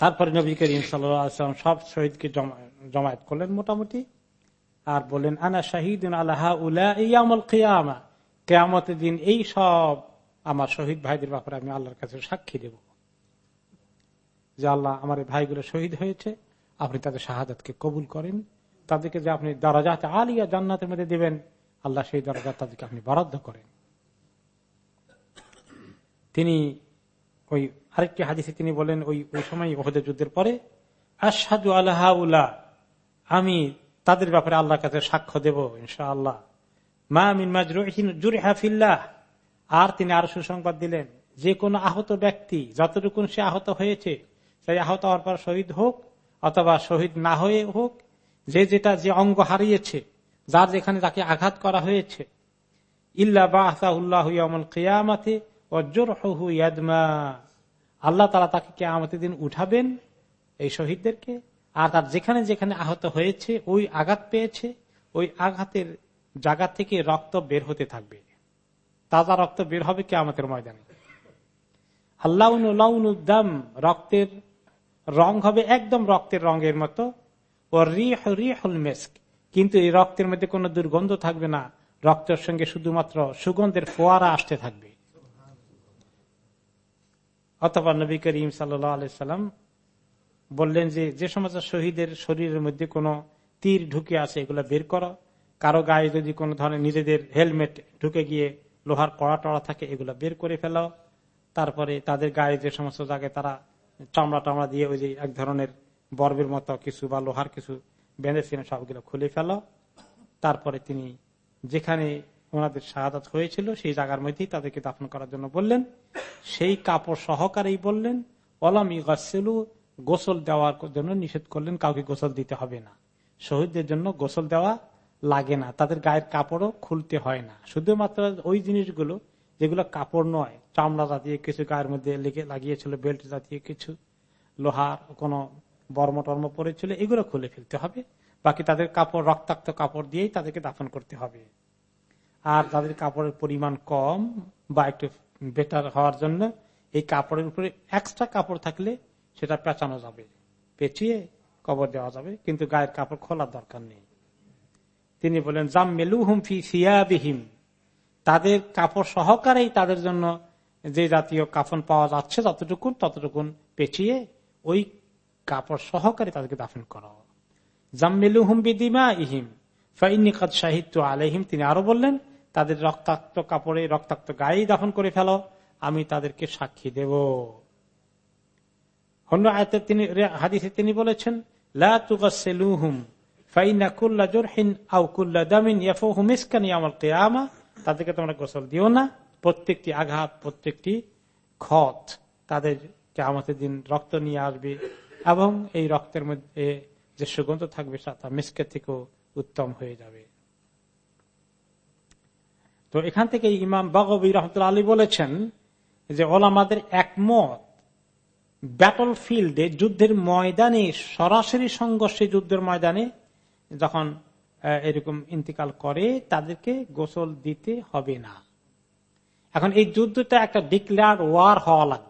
তারপরে নবী করিম সাল্লাম সব শহীদকে জমায়েত করলেন মোটামুটি। আর বললেন, আনা শাহিদ আল্লাহ কেয়ামতের দিন এই সব আমার শহীদ ভাইদের ব্যাপারে আমি আল্লাহর কাছে সাক্ষী দেব। যে আল্লাহ আমার ভাইগুলো শহীদ হয়েছে, আপনি তাদের শাহাদাতকে কবুল করেন। তাদেরকে যে আপনি দরজাতে আলিয়া জান্নাতের মধ্যে দেবেন, আল্লাহ সেই দরজা তাদেরকে আপনি বরাদ্দ করেন। তিনি ওই আরেকটি হাদিসে তিনি বলেন, ওই ওই সময় ওহদের যুদ্ধের পরে আসাদু আল্লাহ আমি তাদের ব্যাপারে আল্লাহর কাছে সাক্ষ্য দেব ইনশা আল্লাহ আর তিনি আরও সুসংবাদ দিলেন, যে কোনো আহত ব্যক্তি, যতটুকুন সে আহত হয়েছে, সেই আহত হওয়ার পর শহীদ হোক, অথবা শহীদ না হয়ে হোক যে যেটা যে অঙ্গ হারিয়েছে, যার যেখানে তাকে আঘাত করা হয়েছে। ইল্লা বাহতাউল্লাহ কেয়ামাতে আল্লাহ তালা তাকে কেয়ামতের দিন উঠাবেন এই শহীদদেরকে। আর তার যেখানে যেখানে আহত হয়েছে, ওই আঘাত পেয়েছে, ওই আঘাতের জায়গা থেকে রক্ত বের হতে থাকবে। তাজা রক্ত বের হবে কে আমাদের ময়দানে। আল্লাহ রক্তের রং হবে একদম রক্তের রঙের মতো। কিন্তু এই রক্তের মধ্যে কোন দুর্গন্ধ থাকবে না। রক্তের সঙ্গে শুধুমাত্র সুগন্ধের ফোয়ারা আসতে থাকবে। অথবা নবী করিম সাল্লাম বললেন যে যে সমস্ত শহীদের শরীরের মধ্যে কোনো তীর ঢুকে আছে, এগুলো বের করো। কারও গায়ে যদি কোনো ধরনের নিজেদের হেলমেট ঢুকে গিয়ে লোহার কড়া টড়া থাকে, এগুলো বের করে ফেলাও তারপরে তাদের গায়ে যে সমস্ত জায়গায় তারা চামড়া টামড়া দিয়ে ওই যে এক ধরনের বর্বের মতো কিছু বা লোহার কিছু বেঁধেছিলেন সবগুলো খুলে ফেলো। তারপরে তিনি যেখানে ওনাদের শাহাদাত হয়েছিল, সেই জায়গার মধ্যেই তাদেরকে দাফন করার জন্য বললেন। সেই কাপড় সহকারেই বললেন অলাম ইগাসেলু গোসল দেওয়ার জন্য নিষেধ করলেন, কাউকে গোসল দিতে হবে না। শহীদদের জন্য গোসল দেওয়া লাগে না, তাদের গায়ের কাপড়ও খুলতে হয় না। শুধুমাত্র ওই জিনিসগুলো, যেগুলো কাপড় নয়, চামড়া জাতীয় কিছু গায়ের মধ্যে লেগে লাগিয়েছিল, বেল্ট জাতীয় কিছু, লোহার কোন বর্ম টর্ম পরেছিল, এগুলো খুলে ফেলতে হবে। বাকি তাদের কাপড়, রক্তাক্ত কাপড় দিয়েই তাদেরকে দাফন করতে হবে। আর তাদের কাপড়ের পরিমাণ কম বা একটু বেটার হওয়ার জন্য এই কাপড়ের উপরে এক্সট্রা কাপড় থাকলে সেটা পেঁচানো যাবে, পেঁচিয়ে কবর দেওয়া যাবে, কিন্তু গায়ের কাপড় খোলার দরকার নেই। তিনি বলেন জাম্মেলু হুমফি সিয়াবিহিম। তাদের কাপড় সহকারেই তাদের জন্য যে জাতীয় কাফন পাওয়া যাচ্ছে ততটুকুন ততটুকুন পেঁচিয়ে ওই কাপড় সহকারে তাদেরকে দাফন করা। জাম্মেলু হুম ইহিম ফাইনিকাত সাহিত্য আলহিম তিনি আরও বললেন, তাদের রক্তাক্ত কাপড়ে রক্তাক্ত গায়েই দাফন করে ফেলো, আমি তাদেরকে সাক্ষী দেব। অন্য আয়তে তিনি হাদিসে তিনি বলেছেন তাদেরকে তোমরা গোসল দিও না। প্রত্যেকটি আঘাত, প্রত্যেকটি ক্ষত তাদের আমাদের দিন রক্ত নিয়ে আসবে। এবং এই রক্তের মধ্যে যে সুগন্ধ থাকবে, তা মিসকের থেকেও উত্তম হয়ে যাবে। তো এখান থেকে ইমাম বাগবী রহমতুল্লা আলী বলেছেন যে ওলামাদের একমত ব্যাটল ফিল্ডে যুদ্ধের ময়দানে, সরাসরি সংঘর্ষে যুদ্ধের ময়দানে যখন এরকম ইন্তিকাল করে, তাদেরকে গোসল দিতে হবে না। এখন এই যুদ্ধটা একটা ডিক্লেয়ার ওয়ার হওয়া লাগবে।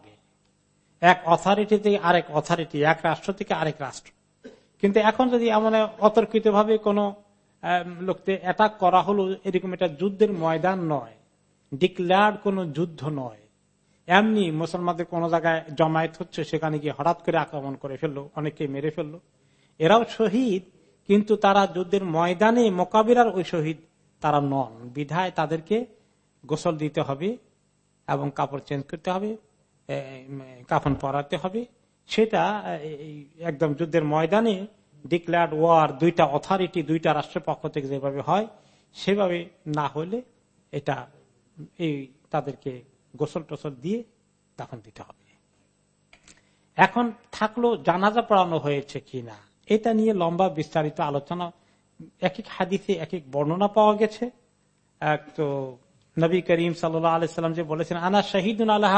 এক অথরিটি থেকে আরেক অথরিটি এক রাষ্ট্র থেকে আরেক রাষ্ট্র। কিন্তু এখন যদি এমন অতর্কিত ভাবে কোন লোককে অ্যাটাক করা হলো, এরকম একটা যুদ্ধের ময়দান নয় ডিক্লেয়ার কোন যুদ্ধ নয়, এমনি মুসলমানদের কোন জায়গায় জমায়েত হচ্ছে, সেখানে গিয়ে হঠাৎ করে আক্রমণ করে ফেলল অনেকে মেরে ফেলল। এরাও শহীদ, কিন্তু তারা যুদ্ধের ময়দানে মোকাবিলার ওই শহীদ তারা নন। বিধায় তাদেরকে গোসল দিতে হবে এবং কাপড় চেঞ্জ করতে হবে। কাফন পরাতে হবে। সেটা একদম যুদ্ধের ময়দানে ডিক্লেয়ার্ড ওয়ার দুইটা অথরিটি দুইটা রাষ্ট্রের পক্ষ থেকে যেভাবে হয়, সেভাবে না হলে এটা, এই তাদেরকে গোসল টোসল দিয়ে দাফন দিতে হবে। এখন থাকল জানাজা পড়ানো হয়েছে কিনা, এটা নিয়ে লম্বা বিস্তারিত আলোচনা। এক এক হাদিসে এক এক বর্ণনা পাওয়া গেছে। এক তো নবী করিম আলাইসাল্লাম যে বলেছেন, আনা শাহিদুন আল্লাহ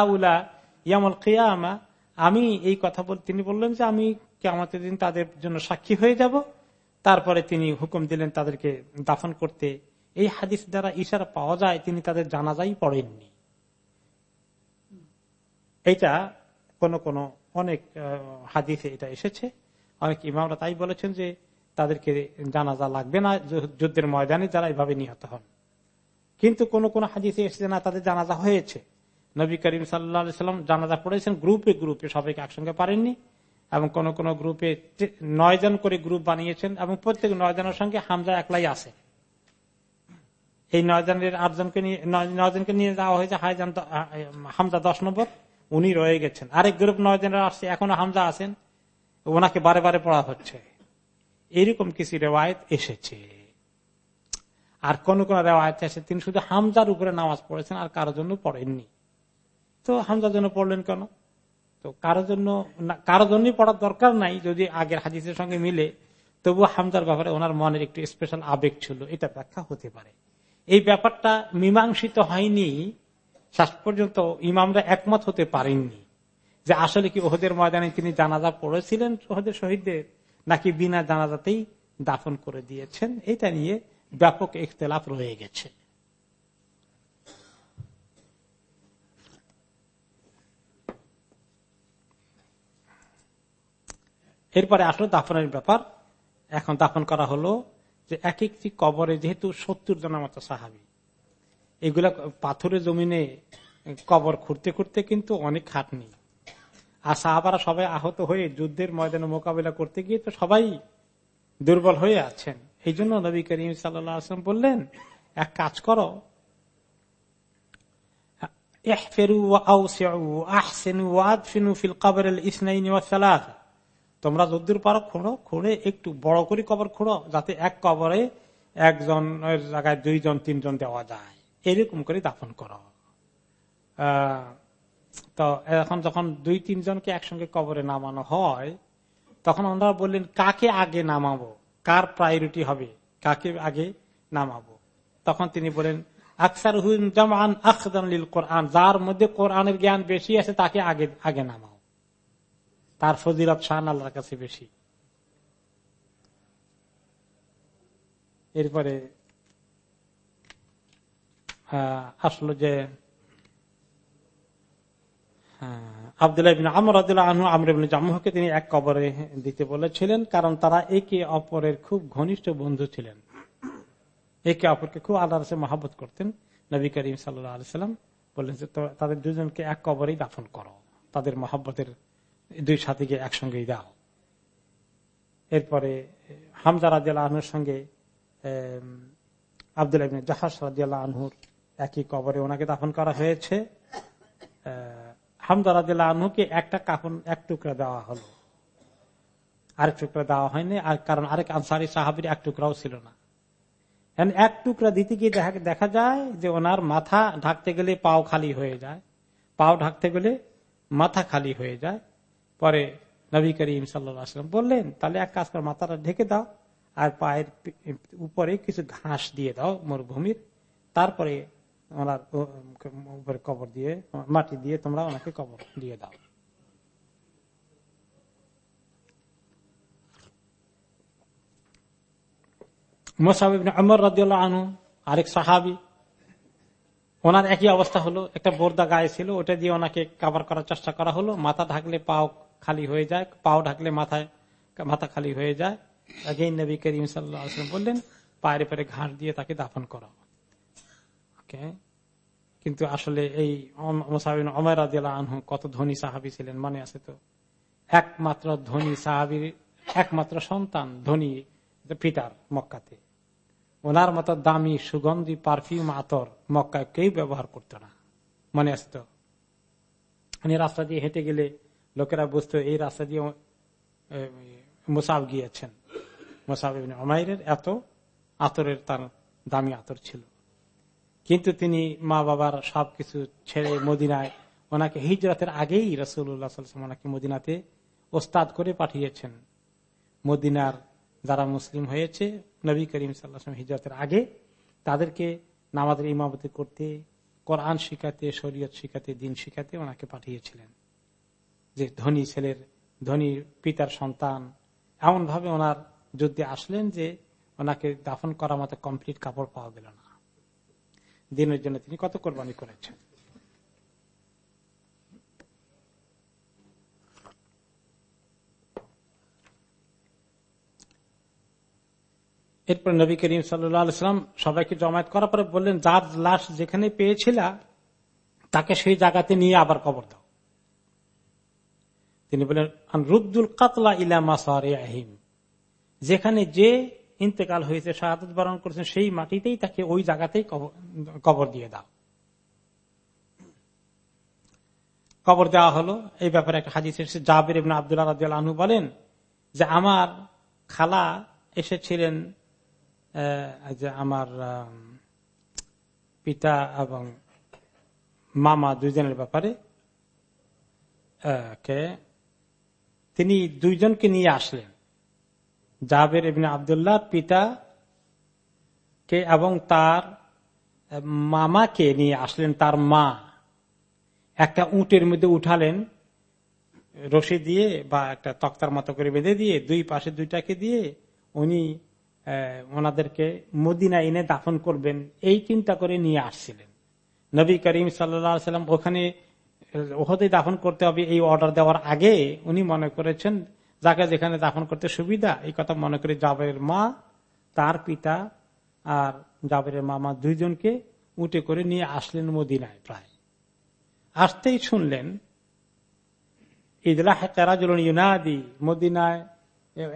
ইয়ামল কিয়ামা, আমি এই কথা বল, তিনি বললেন যে আমি কেমতের দিন তাদের জন্য সাক্ষী হয়ে যাব। তারপরে তিনি হুকুম দিলেন তাদেরকে দাফন করতে। এই হাদিস দ্বারা ইশারা পাওয়া যায় তিনি তাদের জানাজাই পড়েননি। এইটা কোন কোন অনেক হাদিসে এটা এসেছে। অনেক ইমামরা তাই বলেছেন যে তাদেরকে জানাজা লাগবে না যুদ্ধের ময়দানে যারা এভাবে নিহত হন। কিন্তু কোন কোন হাদিসে এসেছে না তাদের জানাজা হয়েছে। নবী করিম সাল্লাম জানাজা পড়েছেন গ্রুপে গ্রুপে সবাইকে একসঙ্গে পারেননি এবং কোন কোন গ্রুপে নয় জন করে গ্রুপ বানিয়েছেন এবং প্রত্যেক নয় জনের সঙ্গে হামজা একলাই আছে। এই নয় জনের আটজনকে নিয়ে, নয় জনকে নিয়ে যাওয়া হয়েছে হামজা দশ নম্বর, উনি রয়ে গেছেন। আরেক গ্রুপ নয় জনের আসছে, এখনও হামজা আছেন, ওনাকে বারে বারে পড়া হচ্ছে। এরকম কিছু রেওয়ায়ত এসেছে। আর কোন কোন রেওয়ায়ত আছে তিনি শুধু হামজার উপরে নামাজ পড়েছেন, আর কারোর জন্য পড়েননি। তো হামজার জন্য পড়লেন কেন? তো কারোর জন্য কারোর জন্যই পড়ার দরকার নাই, যদি আগের হাদিসের সঙ্গে মিলে তবু হামজার ব্যাপারে ওনার মনের একটু স্পেশাল আবেগ ছিল, এটা ব্যাখ্যা হতে পারে। এই ব্যাপারটা মীমাংসিত হয়নি, শেষ পর্যন্ত ইমামরা একমত হতে পারেননি, যে আসলে কি ওহদের ময়দানে তিনি জানাজা পড়েছিলেন ওহদের শহীদদের, নাকি বিনা জানাজাতেই দাফন করে দিয়েছেন, এটা নিয়ে ব্যাপক ইখতলাফ রয়ে গেছে। এরপরে আসলো দাফনের ব্যাপার। এখন দাফন করা হলো যে এক একটি কবরে যেহেতু সত্তর জনের মতো সাহাবি, এগুলা পাথরের জমিনে কবর খুঁড়তে খুঁড়তে কিন্তু অনেক খাটনি। আর সাহাবারা সবাই আহত হয়ে যুদ্ধের ময়দানে মোকাবিলা করতে গিয়ে তো সবাই দুর্বল হয়ে আছেন। এই জন্য নবী করিম সাল্লাম বললেন, এক কাজ করো তোমরা যদ্দুর পারো খোঁড়ো, খুঁড়ে একটু বড় করে কবর খোঁড়ো, যাতে এক কবরে একজনের জায়গায় দুইজন, তিনজন দেওয়া যায়। এরকম করে দাফন করো। তো এখন যখন দুই, তিনজনকে একসঙ্গে কবরে নামানো হয়, তখন ওনারা বললেন, কাকে আগে নামাবো? কার প্রায়োরিটি হবে? কাকে আগে নামাবো? তখন তিনি বলেন আকসার জামান আখদানিল কোরআন, যার মধ্যে কোরআনের জ্ঞান বেশি আছে তাকে আগে আগে নামাও। তার ফজিলত শাহান আল্লাহর কাছে বেশি। এরপরে আসলো যে তিনি এক কবরে দিতে বলেছিলেন, কারণ তারা একে অপরের খুব ঘনিষ্ঠ বন্ধু ছিলেন। একে অপরকে খুব আল্লাহ মহাবত করতেন। নবী করিম সাল্লাম বললেন যে তাদের দুজনকে এক কবরেই দাফন করো। তাদের মহাব্বতের দুই সাথীকে একসঙ্গেই দাও। এরপরে হামজা রাজিয়াল আহনুর সঙ্গে আবদুল্লাহ জাহাজ রাজিয়াল আনহুর একই কবরে ওনাকে দাফন করা হয়েছে। হামদা রাজিয়াল আনহুকে একটা কাফন, এক টুকরা দেওয়া হলো। আরেক টুকরা দেওয়া হয়নি, আর কারণ আরেক আনসারি সাহাবির এক টুকরাও ছিল না। এক টুকরা দিতে গিয়ে দেখা যায় যে ওনার মাথা ঢাকতে গেলে পাও খালি হয়ে যায়। পাও ঢাকতে গেলে মাথা খালি হয়ে যায়। পরে নবী করিম সাল্লাম বললেন, তাহলে এক কাজ করে, মাথাটা ঢেকে দাও আর পায়ের উপরে কিছু ঘাস দিয়ে দাও, মরুভূমির। তারপরে কবর দিয়ে, মাটি দিয়ে তোমরা ওনাকে কবর দিয়ে দাও। আরেক সাহাবি, ওনার একই অবস্থা হলো, একটা বোরদা গায়ে ছিল, ওটা দিয়ে ওনাকে কাবার করার চেষ্টা করা হলো, মাথা ঢাকলে পাও খালি হয়ে যায়, পাও ঢাকলে মাথায়, মাথা খালি হয়ে যায়। নবী করিম সাল্লাম বললেন, পায়ের পরে ঘাস দিয়ে তাকে দাফন করা কিন্তু আসলে এই আনহু কত ধনী সাহাবি ছিলেন, মনে আছে তো? একমাত্র ধনী সাহাবির একমাত্র সন্তান, ধনী পিতার মক্কাতে। ওনার মতো দামি, সুগন্ধি, পারফিউম, আতর মক্কা কেউ ব্যবহার করতো না। মনে আসতো উনি রাস্তা দিয়ে হেঁটে গেলে লোকেরা বুঝতো এই রাস্তা দিয়ে মোসাব গিয়েছেন। মোসাব অমাইরের এত আতরের তার দামি আতর ছিল। কিন্তু তিনি মা বাবার সবকিছু ছেড়ে মদিনায় ওনাকে হিজরতের আগেই রসুল্লাহ ওনাকে মদিনাতে ওস্তাদ করে পাঠিয়েছেন। মদিনার যারা মুসলিম হয়েছে, নবী করিম সাল্লাম হিজরতের আগে তাদেরকে নামাজের ইমামতি করতে, কোরআন শিখাতে, শরীয়ত শিখাতে, দিন শিখাতে ওনাকে পাঠিয়েছিলেন। যে ধনী ছেলের, ধনী পিতার সন্তান এমন ভাবে ওনার যুদ্ধে আসলেন যে ওনাকে দাফন করার মতো কমপ্লিট কাপড় পাওয়া গেল না। দিনের জন্য তিনি কত কোরবানি করেছেন? এরপর নবী করিম সাল্লাম সবাইকে জমায়েত করার পরে বললেন, যার লাশ যেখানে পেয়েছিল, তাকে সেই জায়গাতে নিয়ে আবার কবর দাও। তিনি বলেন রুদ্দুল কাতলা ইলামা আহিম যেখানে যে ইন্তেকাল হয়েছে শাহাদ বরণ করেছেন, সেই মাটিতেই তাকে ওই জায়গাতেই কবর দিয়ে দাও। কবর দেওয়া হলো। এই ব্যাপারে একটা হাজির এসেছে। জাবির ইবনা আবদুল্লাহ রাজিয়াল আনহু বলেন যে, আমার খালা এসেছিলেন যে আমার পিতা এবং মামা দুইজনের ব্যাপারে তিনি দুইজনকে নিয়ে আসলেন। জাবের এবিন আবদুল্লাহ পিতা কে এবং তার মামাকে নিয়ে আসলেন, তার মা। একটা উটের মধ্যে উঠালেন, রশি দিয়ে বা একটা তক্তার মতো করে বেঁধে দিয়ে, দুই পাশে দুইটাকে দিয়ে উনি ওনাদেরকে মদিনা এনে দাফন করবেন। এই চিন্তা করে নিয়ে আসছিলেন। নবী করিম সাল্লাম ওখানে ওহতে দাফন করতে হবে, এই অর্ডার দেওয়ার আগে উনি মনে করেছেন, যাকে যেখানে দাফন করতে সুবিধা, এই কথা মনে করে জাবের মা, তার পিতা আর জাবের মামা দুইজনকে উঠে করে নিয়ে আসলেন মদিনায় প্রায়। আসতেই শুনলেন, ইদলাহ তেরাজুল ইউনাদি মদিনায়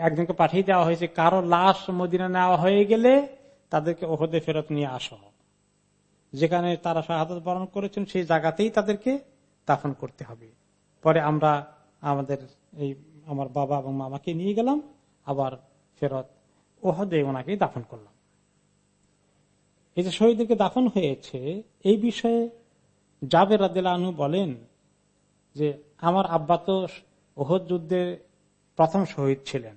একজনকে পাঠিয়ে দেওয়া হয়েছে, কারও লাশ মদিনা নেওয়া হয়ে গেলে তাদেরকে ওহদে ফেরত নিয়ে আসা। যেখানে তারা শাহাদ বরণ করেছেন, সেই জায়গাতেই তাদেরকে দাফন করতে হবে। পরে আমরা আমাদের এই আমার বাবা এবং মামাকে নিয়ে গেলাম, আবার ফেরত ওহদে ওনাকে দাফন করলাম। এই যে শহীদদেরকে দাফন হয়েছে, এই বিষয়ে জাবের রাদিলানু বলেন যে, আমার আব্বা তো ওহদ যুদ্ধে প্রথম শহীদ ছিলেন,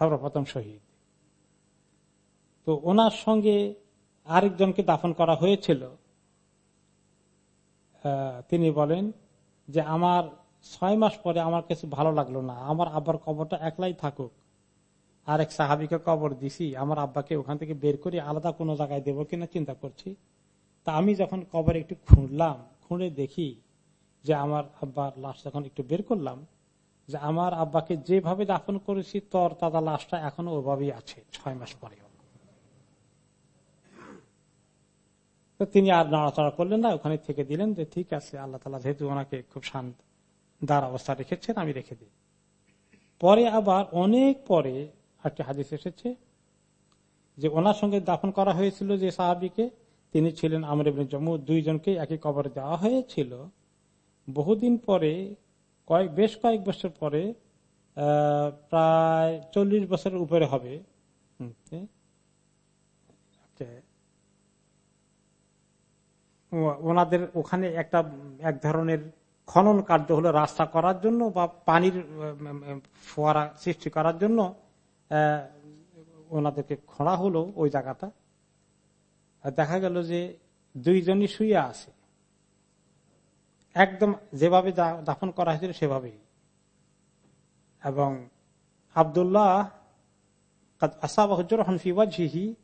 সর্বপ্রথম শহীদ। তো ওনার সঙ্গে আরেকজনকে দাফন করা হয়েছিল তিনি বলেন যে আমার ছয় মাস পরে আমার কিছু ভালো লাগল না। আমার আব্বার কবরটা একলাই থাকুক। আর এক সাহাবিকে কবর দিছি। আমার আব্বাকে ওখান থেকে বের করে আলাদা কোনো জায়গায় দেবো কিনা চিন্তা করছি। তা আমি যখন কবর একটু খুঁড়লাম, খুঁড়ে দেখি যে আমার আব্বার লাশ যখন একটু বের করলাম, যে আমার আব্বাকে যেভাবে দাফন করেছি তর তাজা লাশটা এখনও ওভাবেই আছে, ছয় মাস পরেও। তো তিনি আর নাড়াচাড়া করলেন না, ওখানে থেকে দিলেন যে, ঠিক আছে, আল্লাহ তালা যেহেতু ওনাকে খুব শান্ত দার অবস্থা রেখেছেন, আমি রেখে দিই। পরে আবার অনেক পরে একটি হাদিস এসেছে যে, ওনার সঙ্গে দাফন করা হয়েছিল যে সাহাবিকে, তিনি ছিলেন আমর জম্মু দুইজনকে একই কবরে দেওয়া হয়েছিল। বহুদিন পরে, কয়েক, বেশ কয়েক বছর পরে প্রায় চল্লিশ বছরের উপরে হবে। ওনাদের ওখানে একটা, এক ধরনের খনন কার্য হলো রাস্তা করার জন্য বা পানির ফোয়ারা সৃষ্টি করার জন্য ওনাদেরকে খোঁড়া হলো ওই জায়গাটা। দেখা গেল যে দুইজনই শুয়ে আছে। একদম যেভাবে দাফন করা হয়েছিল সেভাবেই। এবং আবদুল্লাহ আসাবাহি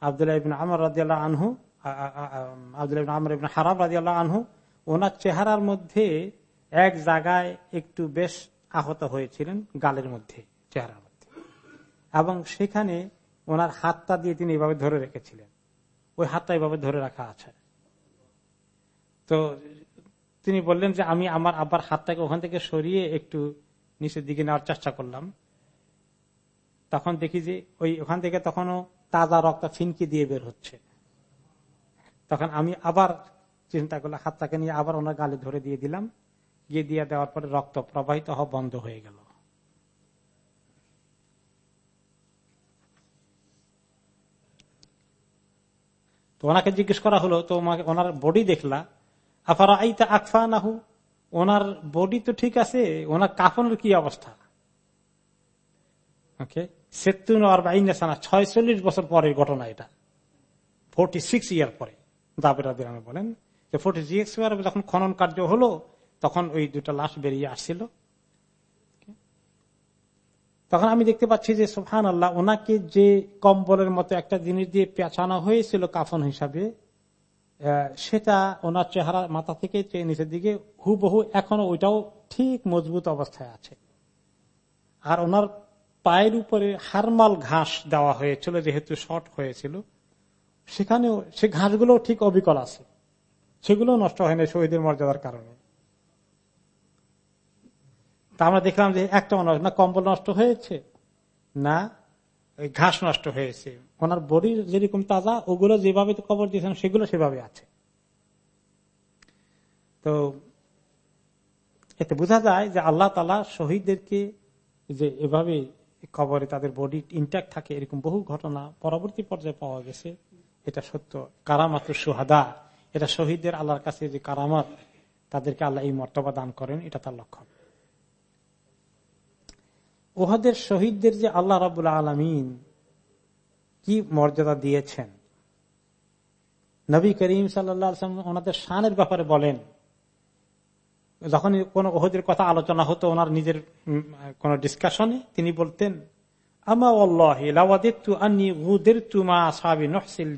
আবদুল্লাহ ইবিন আমর রাজিয়াল্লাহ আনহু আমর ইবিন হারাম রাজিয়াল্লাহ আনহু, ওনার চেহারার মধ্যে এক জায়গায় একটু বেশ আহত হয়েছিলেন, গালের মধ্যে, চেহারার মধ্যে। এবং সেখানে ওনার হাতটা দিয়ে তিনি এভাবে ধরে রেখেছিলেন। ওই হাতটা এভাবে ধরে রাখা আছে। তো তিনি বললেন যে, আমি আমার আব্বার হাতটাকে ওখান থেকে সরিয়ে একটু নিচের দিকে নেওয়ার চেষ্টা করলাম। তখন দেখি যে, ওই ওখান থেকে তখনও তাজা রক্ত ফিনকি দিয়ে বের হচ্ছে। তখন আমি আবার চিন্তা করলাম, হাতটাকে নিয়ে আবার ওনার গালে ধরে দিয়ে দিলাম। গিয়ে দিয়ে দেওয়ার পরে রক্ত প্রবাহিত হওয়া বন্ধ হয়ে গেল। তো ওনাকে জিজ্ঞেস করা হলো, তো ওনার বডি দেখলা? আফারা আইতা আকফা নাহু ওনার বডি তো ঠিক আছে, ওনার কাফনের কি অবস্থা? ওকে সেতুন ছয়চল্লিশ বছর পরের ঘটনা এটা ফোরটি সিক্স ইয়ার পরে। দাবের বলেন যে ফোরটি সিক্স ইয়ার যখন খনন কার্য হলো, তখন ওই দুটা লাশ বেরিয়ে আসছিল। তখন আমি দেখতে পাচ্ছি যে সোফান আল্লাহ ওনাকে যে কম্বলের মতো একটা জিনিস দিয়ে পেঁচানো হয়েছিল কাফন হিসাবে সেটা ওনার চেহারা মাথা থেকে নিচের দিকে হুবহু এখনও ওইটাও ঠিক মজবুত অবস্থায় আছে। আর ওনার পায়ের উপরে হারমাল ঘাস দেওয়া হয়েছিল, যেহেতু শর্ট হয়েছিল। সেখানেও, সে ঘাসগুলো ঠিক অবিকল আছে। সেগুলো নষ্ট হয়নি শহীদের মর্যাদার কারণে। তা আমরা দেখলাম যে একটা না কম্বল নষ্ট হয়েছে, না ঘাস নষ্ট হয়েছে। ওনার বডি যেরকম তাজা, ওগুলো যেভাবে কবর দিয়েছেন, সেগুলো সেভাবে আছে। তো এতে বোঝা যায় যে আল্লাহ তালা শহীদদেরকে যে এভাবে কবরে তাদের বডি ইন্ট্যাক্ট থাকে, এরকম বহু ঘটনা পরবর্তী পর্যায়ে পাওয়া গেছে। এটা সত্য। কারামাত সুহাদা এটা শহীদদের আল্লাহর কাছে যে কারামাত, তাদেরকে আল্লাহ এই মর্তবা দান করেন, এটা তার লক্ষণ। ওহাদের শহীদদের যে আল্লাহ রাবুল আলমিন কি মর্যাদা দিয়েছেন? নবী করিম সাল্লাম ওনাদের শানের ব্যাপারে বলেন যখন কোন ওহদের কথা আলোচনা হতো, ওনার নিজের কোন ডিসকাশনে তিনি বলতেন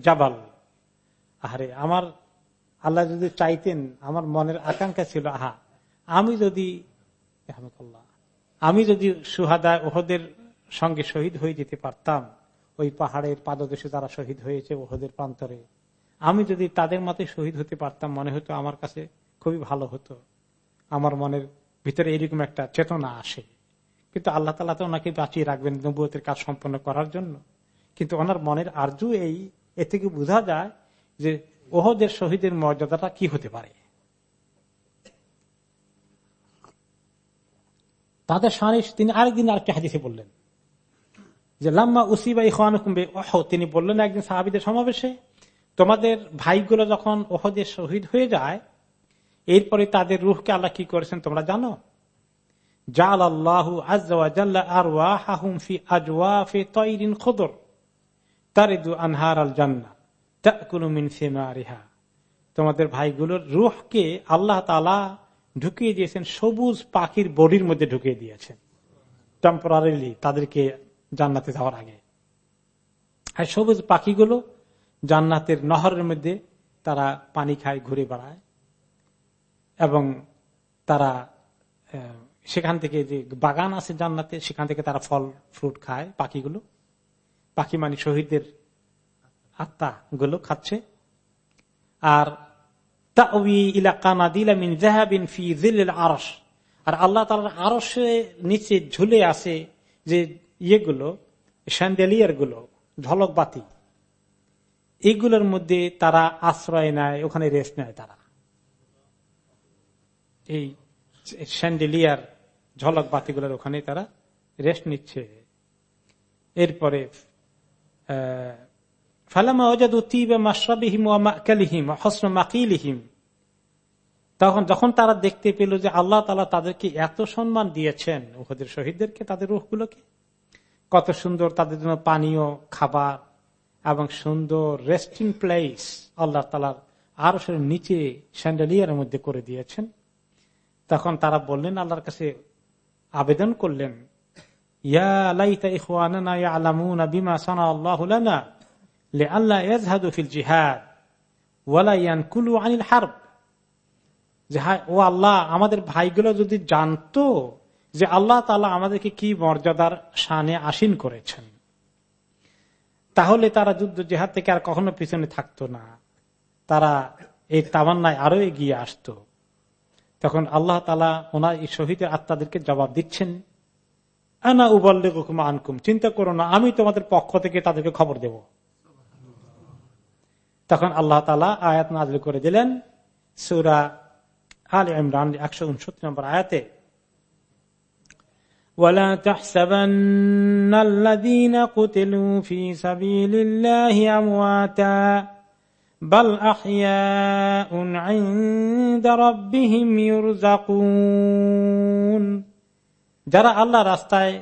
জাবাল। আহারে, আমার আল্লাহ যদি চাইতেন, আমার মনের আকাঙ্ক্ষা ছিল, আহা, আমি যদি আমি যদি সুহাদা ওহদের সঙ্গে শহীদ হয়ে যেতে পারতাম, ওই পাহাড়ের পাদদেশে তারা শহীদ হয়েছে ওহদের প্রান্তরে, আমি যদি তাদের মতে শহীদ হতে পারতাম, মনে হতো আমার কাছে খুবই ভালো হতো। আমার মনের ভিতরে এরকম একটা চেতনা আসে। কিন্তু আল্লাহ তালা তো ওনাকে বাঁচিয়ে রাখবেন নবুয়তের কাজ সম্পন্ন করার জন্য। কিন্তু ওনার মনের আর্য এই, এ থেকে বোঝা যায় যে ওহদের শহীদের মর্যাদাটা কি হতে পারে। তাদের সানিস তিনি আরেকদিন আরেকটি হাদিসে বললেন যে, লাম্মা উসিবা ইহান কুম্বে ওহ তিনি বললেন একদিন সাহাবিদের সমাবেশে, তোমাদের ভাইগুলো যখন ওহদের শহীদ হয়ে যায়, এরপরে তাদের রুহকে আল্লাহ কি করেছেন তোমরা জানো? তোমাদের ভাইগুলোর রুহকে আল্লাহ তালা ঢুকিয়ে দিয়েছেন, সবুজ পাখির বডির মধ্যে ঢুকিয়ে দিয়েছেন। টেম্পোরারিলি তাদেরকে জান্নাতে যাওয়ার আগে। আর সবুজ পাখিগুলো জান্নাতের নহরের মধ্যে তারা পানি খায়, ঘুরে বেড়ায়। এবং তারা সেখান থেকে যে বাগান আছে জান্নাতে, সেখান থেকে তারা ফল ফ্রুট খায়, পাখিগুলো। পাখি মানে শহীদদের আত্মা গুলো খাচ্ছে। আর আর আল্লাহ তালার আরসে নিচে ঝুলে আছে যে ইয়েগুলো স্যান্ডেলিয়ারগুলো, ঝলক বাতি। এগুলোর মধ্যে তারা আশ্রয় নেয়, ওখানে রেস্ট নেয় তারা। এই স্যান্ডেলিয়ার ঝলক বাতিগুলোর ওখানে তারা রেস্ট নিচ্ছে। এরপরে তখন, যখন তারা দেখতে পেল যে আল্লাহ তালা তাদেরকে এত সম্মান দিয়েছেন ওদের শহীদদেরকে, তাদের রুখগুলোকে কত সুন্দর তাদের জন্য পানীয়, খাবার এবং সুন্দর রেস্টিং প্লেস আল্লাহ তালার আরও নিচে স্যান্ডেলিয়ার মধ্যে করে দিয়েছেন। তখন তারা বললেন, আল্লাহর কাছে আবেদন করলেন ও আল্লাহ, আমাদের ভাইগুলো যদি জানতো যে আল্লাহ তালা আমাদেরকে কি মর্যাদার সানে আসীন করেছেন, তাহলে তারা যুদ্ধ জেহাদ থেকে আর কখনো পিছনে থাকতো না। তারা এই তামান্নায় আরও এগিয়ে আসতো। তখন আল্লাহ তালা ওনার এই শহীদের আত্মাদেরকে জবাব দিচ্ছেন আনা উবল্লে আনকুম চিন্তা করো না আমি তোমাদের পক্ষ থেকে তাদেরকে খবর দেব তখন আল্লাহ তালা আয়াত নাজল করে দিলেন সুরা আল ইমরান একশো উনসত্তর নম্বর আয়াতে ولا تحسبن الذين قتلوا في سبيل الله أمواتا বাল যারা আল্লাহ রাস্তায়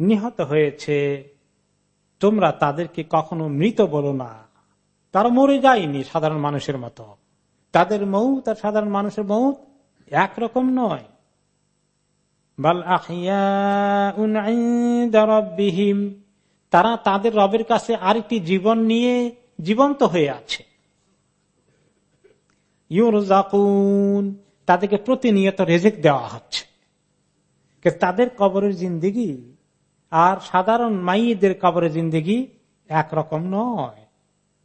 নিহত হয়েছে, তোমরা তাদেরকে কখনো মৃত বলো না। তারা মরে যায়নি সাধারণ মানুষের মতো। তাদের মৌত আর সাধারণ মানুষের মৌত একরকম নয়। তারা তাদের রবের কাছে আরেকটি জীবন নিয়ে জীবন্ত হয়ে আছে। তাদেরকে প্রতিনিয়ত রেজেক দেওয়া হচ্ছে। তাদের কবরের জিন্দিগি আর সাধারণ মাইদের কবরের জিন্দিগি একরকম নয়।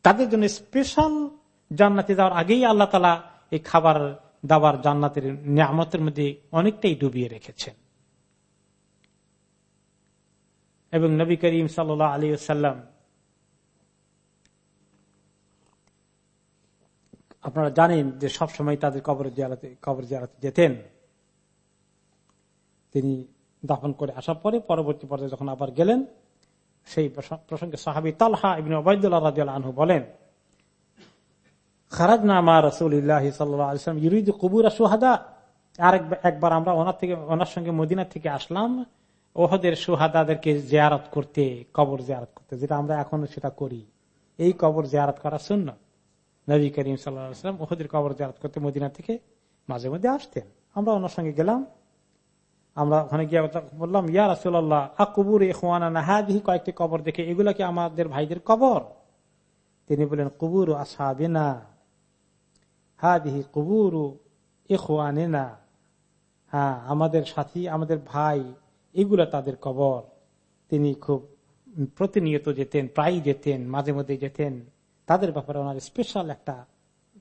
তাদের জন্য স্পেশাল জান্নাতি দেওয়ার আগেই আল্লাহ তালা এই খাবার দাবার জান্নাতের নিয়ামতের মধ্যে অনেকটাই ডুবিয়ে রেখেছেন। এবং নবী করিম সাল আলী সাল্লাম আপনারা জানেন যে সবসময় তাদের কবর জিয়ারাতে কবর জিয়ারাতে যেতেন। তিনি দাফন করে আসার পরে পরবর্তী পর্যায়ে যখন আবার গেলেন, সেই প্রসঙ্গে সাহাবি তালহা ইবিন আনহু বলেন খারাজ না আমার রসুল্লাহ সাল্লাম ইউরিদ সুহাদা আর একবার আমরা ওনার থেকে, ওনার সঙ্গে মদিনা থেকে আসলাম, ওহদের সুহাদাদেরকে জিয়ারত করতে, কবর জিয়ারত করতে, যেটা আমরা এখন সেটা করি। এই কবর জিয়ারত করা শূন্য নবী করিম সাল্লাম ওহদের কবর জিয়ারত করতে মদিনা থেকে মাঝে মধ্যে আসতেন। আমরা ওনার সঙ্গে গেলাম। আমরা ওখানে গিয়ে বললাম, ইয়া রাসুল্লাহ আকুবুর এখানা হাদিহি কয়েকটি কবর দেখে, এগুলা কি আমাদের ভাইদের কবর? তিনি বলেন কুবুর আসাবিনা হাদিহি কুবুরু এখানা হ্যাঁ আমাদের সাথী, আমাদের ভাই, এগুলা তাদের কবর। তিনি খুব প্রতিনিয়ত যেতেন প্রায় যেতেন, মাঝে মধ্যে যেতেন। তাদের ব্যাপারে ওনার স্পেশাল একটা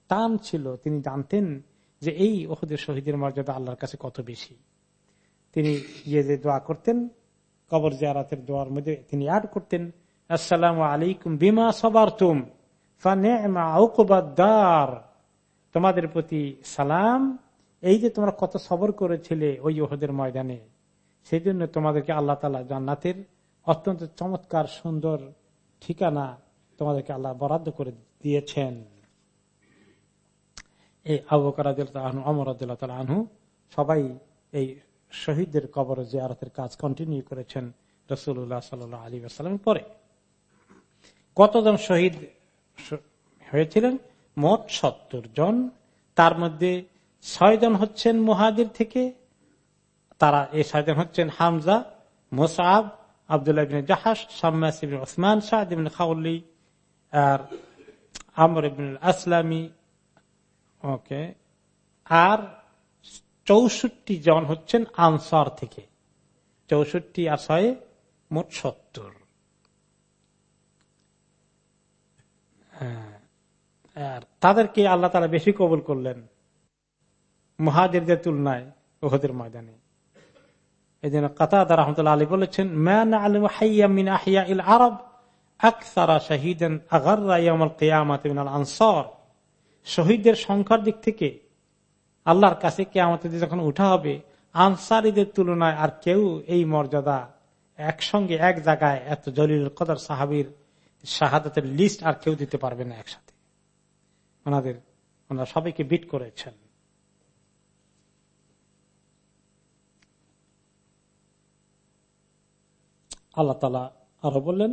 টান ছিল। তিনি জানতেন যে এই ওহদের শহীদের মর্যাদা আল্লাহর কাছে কত বেশি। তিনি ইয়ে যে দোয়া করতেন, কবর জিয়ারাতের দোয়ার মধ্যে তিনি অ্যাড করতেন, আসসালাম আলাইকুম বিমা সবার তুম তোমাদের প্রতি সালাম। এই যে তোমরা কত সবর করেছিলে ওই ওহদের ময়দানে সেই জন্য তোমাদেরকে আল্লাহ তালা জান্নাতের অত্যন্ত চমৎকার সুন্দর ঠিকানা তোমাদেরকে আল্লাহ বরাদ্দ করে দিয়েছেন। এই আবুকার আনহু অমর আনহু সবাই এই শহীদদের কবর জিয়ারতের কাজ কন্টিনিউ করেছেন রসুল্লাহ সাল আলী আসালামের পরে। কতজন শহীদ হয়েছিলেন? মোট সত্তর জন। তার মধ্যে ছয় জন হচ্ছেন মহাদির থেকে। তারা এই ছয়জন হচ্ছেন হামজা, মোসাব, আবদুল্লাহ জাহাস সাম্মাস ওসমান শাহ খাউলি আর আমর আসলামী ওকে আর চৌষট্টি জন হচ্ছেন আনসার থেকে। চৌষট্টি আশায় মোট সত্তর। হ্যাঁ, আর তাদেরকে আল্লাহ তারা বেশি কবুল করলেন মহাজেরদের তুলনায় ওহদের ময়দানে। এই জন্য কাতা রহমতুল্লাহ আলী বলেছেন ম্যান আলম হাইয়ামিন আহিয়া ইল আরব আকসারা শহীদদের সংখ্যার দিক থেকে আল্লাহর কাছে কে আমাদের যখন উঠা হবে, আনসারিদের তুলনায় আর কেউ এই মর্যাদা একসঙ্গে এক জায়গায় এত জলিল কদর সাহাবির শাহাদাতের লিস্ট আর কেউ দিতে পারবে না একসাথে। ওনাদের, ওনারা সবাইকে বিট করেছেন। আল্লাহ তালা আরও বললেন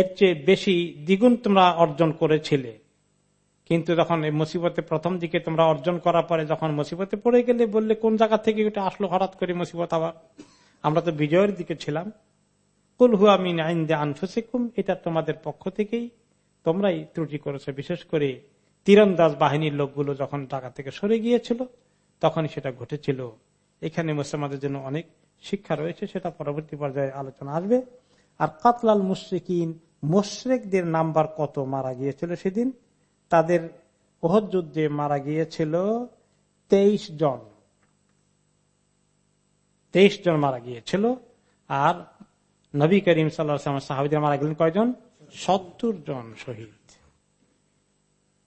এর চেয়ে বেশি দ্বিগুণ তোমরা অর্জন করেছিলে। কিন্তু যখন এই মুসিবতে প্রথম দিকে তোমরা অর্জন করার পরে যখন মুসিবতে পড়ে গেলে বললে, কোন জায়গা থেকে এটা আসলো হঠাৎ করে মুসিবত আবার? আমরা তো বিজয়ের দিকে ছিলাম। কুল হুয়া মিন আইন দে আনফুসিকুম এটা তোমাদের পক্ষ থেকেই তোমরাই ত্রুটি করেছ। বিশেষ করে তীরন্দাজ বাহিনীর লোকগুলো যখন টাকা থেকে সরে গিয়েছিল তখনই সেটা ঘটেছিল। এখানে মুসলমানদের জন্য অনেক শিক্ষা রয়েছে, সেটা পরবর্তী পর্যায়ে আলোচনা আসবে। আর কাতলাল মুশ্রিকিন, মুশ্রেকদের নাম্বার কত মারা গিয়েছিল সেদিন? তাদের ওহদ যুদ্ধে মারা গিয়েছিল তেইশ জন। তেইশ জন মারা গিয়েছিল। আর নবী করিম সাল্লাহ সাহাবিদের মারা গেলেন কয়জন? সত্তর জন শহীদ।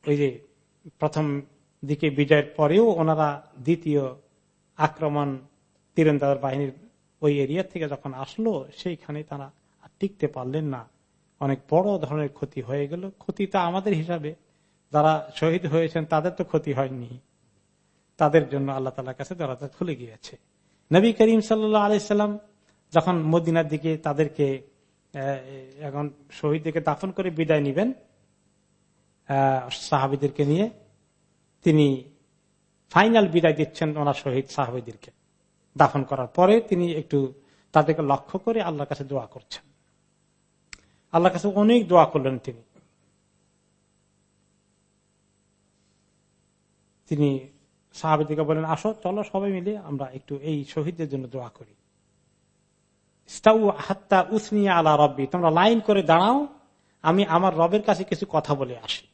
ওই যে প্রথম দিকে বিজয়ের পরেও ওনারা দ্বিতীয় আক্রমণ তীরন্দাজ বাহিনীর ওই এরিয়া থেকে যখন আসলো সেইখানে তারা টিকতে পারলেন না। অনেক বড় ধরনের ক্ষতি হয়ে গেল। ক্ষতিটা আমাদের হিসাবে, যারা শহীদ হয়েছেন, তাদের তো ক্ষতি হয়নি। তাদের জন্য আল্লাহ তালার কাছে দরজা খুলে গিয়েছে। নবী করিম সাল্লাহ আলাইসাল্লাম যখন মদিনার দিকে তাদেরকে এখন শহীদদেরকে দাফন করে বিদায় নিবেন সাহাবিদেরকে নিয়ে, তিনি ফাইনাল বিদায় দিচ্ছেন ওনার শহীদ সাহাবিদেরকে। দাফন করার পরে তিনি একটু তাদেরকে লক্ষ্য করে আল্লাহর কাছে দোয়া করছেন। আল্লাহর কাছে অনেক দোয়া করলেন তিনি। তিনি সাহাবিদিকে বলেন আসো, চলো সবাই মিলে আমরা একটু এই শহীদদের জন্য দোয়া করি। হাত্তা উসনিয়া আলা রব্বি, তোমরা লাইন করে দাঁড়াও, আমি আমার রবের কাছে কিছু কথা বলে আসি।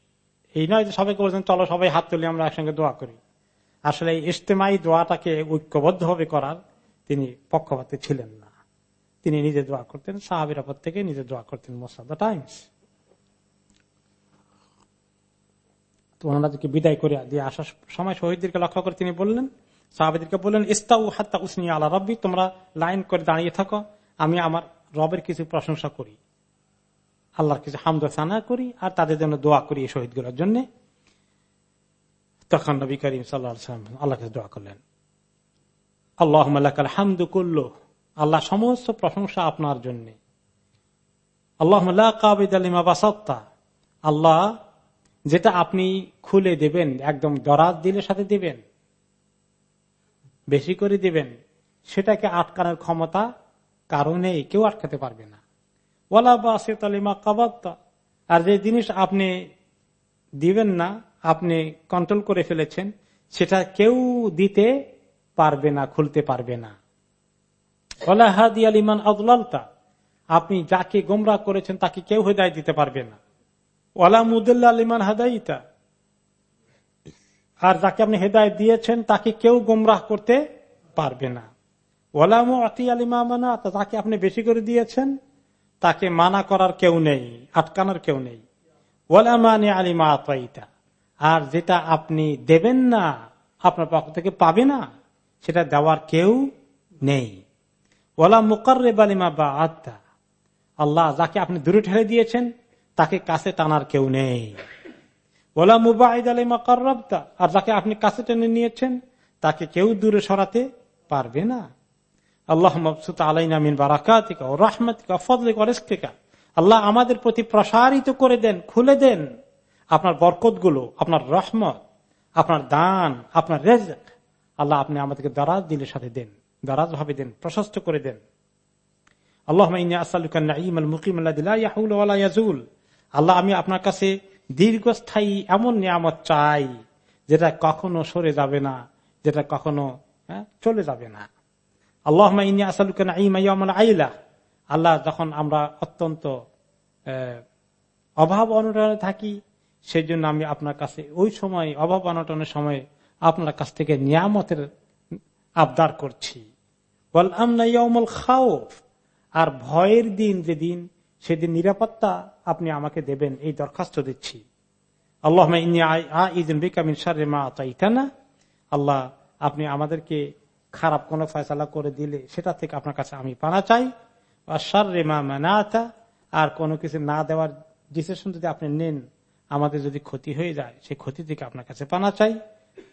এই নয় যে সবাইকে বলছেন, চলো সবাই হাত তুলে আমরা একসঙ্গে দোয়া করি। আসলে এই ইস্তেমাই দোয়াটাকে ঐক্যবদ্ধ ভাবে করার তিনি পক্ষপাতে ছিলেন না। তিনি নিজে দোয়া করতেন, সাহাবির আপদ থেকে নিজে দোয়া করতেন মোস্ট অফ দ্য টাইমস। তো ওনাদেরকে বিদায় করে দিয়ে আসার সময় শহীদদেরকে লক্ষ্য করে তিনি বললেন, সাহাবিদেরকে বললেন, ইস্তাউ হাত্তা উসনি আল্লাহ রব্বি, তোমরা লাইন করে দাঁড়িয়ে থাকো, আমি আমার রবের কিছু প্রশংসা করি। আল্লাহর কিছু হামদ সানা করি আর তাদের জন্য দোয়া করি এই শহীদগুলোর জন্য। তখন নবী করিম সাল্লাহ আল্লাহ কাছে দোয়া করলেন আল্লাহ হামদু করল আল্লাহ সমস্ত প্রশংসা আপনার জন্য। আল্লাহ কাবিদ আলিমা বাসত্তা। আল্লাহ যেটা আপনি খুলে দেবেন, একদম দরাজ দিলের সাথে দিবেন, বেশি করে দিবেন, সেটাকে আটকানোর ক্ষমতা কারণে কেউ আটকাতে পারবে না। ওলা বাসিমা কাবাত্তা। আর যে জিনিস আপনি দিবেন না, আপনি কন্ট্রোল করে ফেলেছেন, সেটা কেউ দিতে পারবে না, খুলতে পারবে না। আপনি যাকে গোমরা করেছেন, তাকে কেউ হৃদয় দিতে পারবে না। ওলা মুদুল্লা হাদাইতা। আর যাকে আপনি হেদায় দিয়েছেন, তাকে কেউ গোমরাহ করতে পারবে না। ওলাম অতি আলিমা মানা যাকে আপনি বেশি করে দিয়েছেন, তাকে মানা করার কেউ নেই, আটকানোর কেউ নেই। ওলামানি আলিমা আতাইতা। আর যেটা আপনি দেবেন না, আপনার পক্ষ থেকে পাবে না, সেটা দেওয়ার কেউ নেই। ওলা আল্লাহ যাকে আপনি দূরে ঠেলে দিয়েছেন, তাকে কাছে টানার কেউ নেই। ওলা মুবাহিদ আলিমা আর যাকে আপনি কাছে টেনে নিয়েছেন, তাকে কেউ দূরে সরাতে পারবে না। আল্লাহ মবসুত আলাইনা বারাকাতিকা ও আল্লাহ আমাদের প্রতি প্রসারিত করে দেন, খুলে দেন আপনার বরকতগুলো আপনার রহমত, আপনার দান, আপনার রেজক। আল্লাহ আপনি আমাদেরকে দারাজ দিলের সাথে দেন। দারাজ ভাবে দেন, প্রশস্ত করে দেন। আল্লাহ আল্লাহ, আমি আপনার কাছে দীর্ঘস্থায়ী এমন নিয়ামত চাই, যেটা কখনো সরে যাবে না, যেটা কখনো চলে যাবে না। আল্লাহ আইলা। আল্লাহ, যখন আমরা অত্যন্ত অভাব অনটনে থাকি সেই জন্য আমি আপনার কাছে ওই সময়, অভাব অনটনের সময় আপনার কাছ থেকে নিয়ামতের আবদার করছি। খাওফ আর ভয়ের দিন যেদিন, সেদিন নিরাপত্তা আপনি আমাকে দেবেন, এই দরখাস্ত দিচ্ছি। আল্লাহ আল্লাহ, আপনি আমাদেরকে খারাপ কোন ফয়সালা করে দিলে সেটা থেকে আপনার কাছে আমি পানা চাই। সার রেমা মানাতা। আর কোনো কিছু না দেওয়ার ডিসিশন যদি আপনি নেন, আমাদের যদি ক্ষতি হয়ে যায়, সেই ক্ষতি থেকে আপনার কাছে পানা চাই।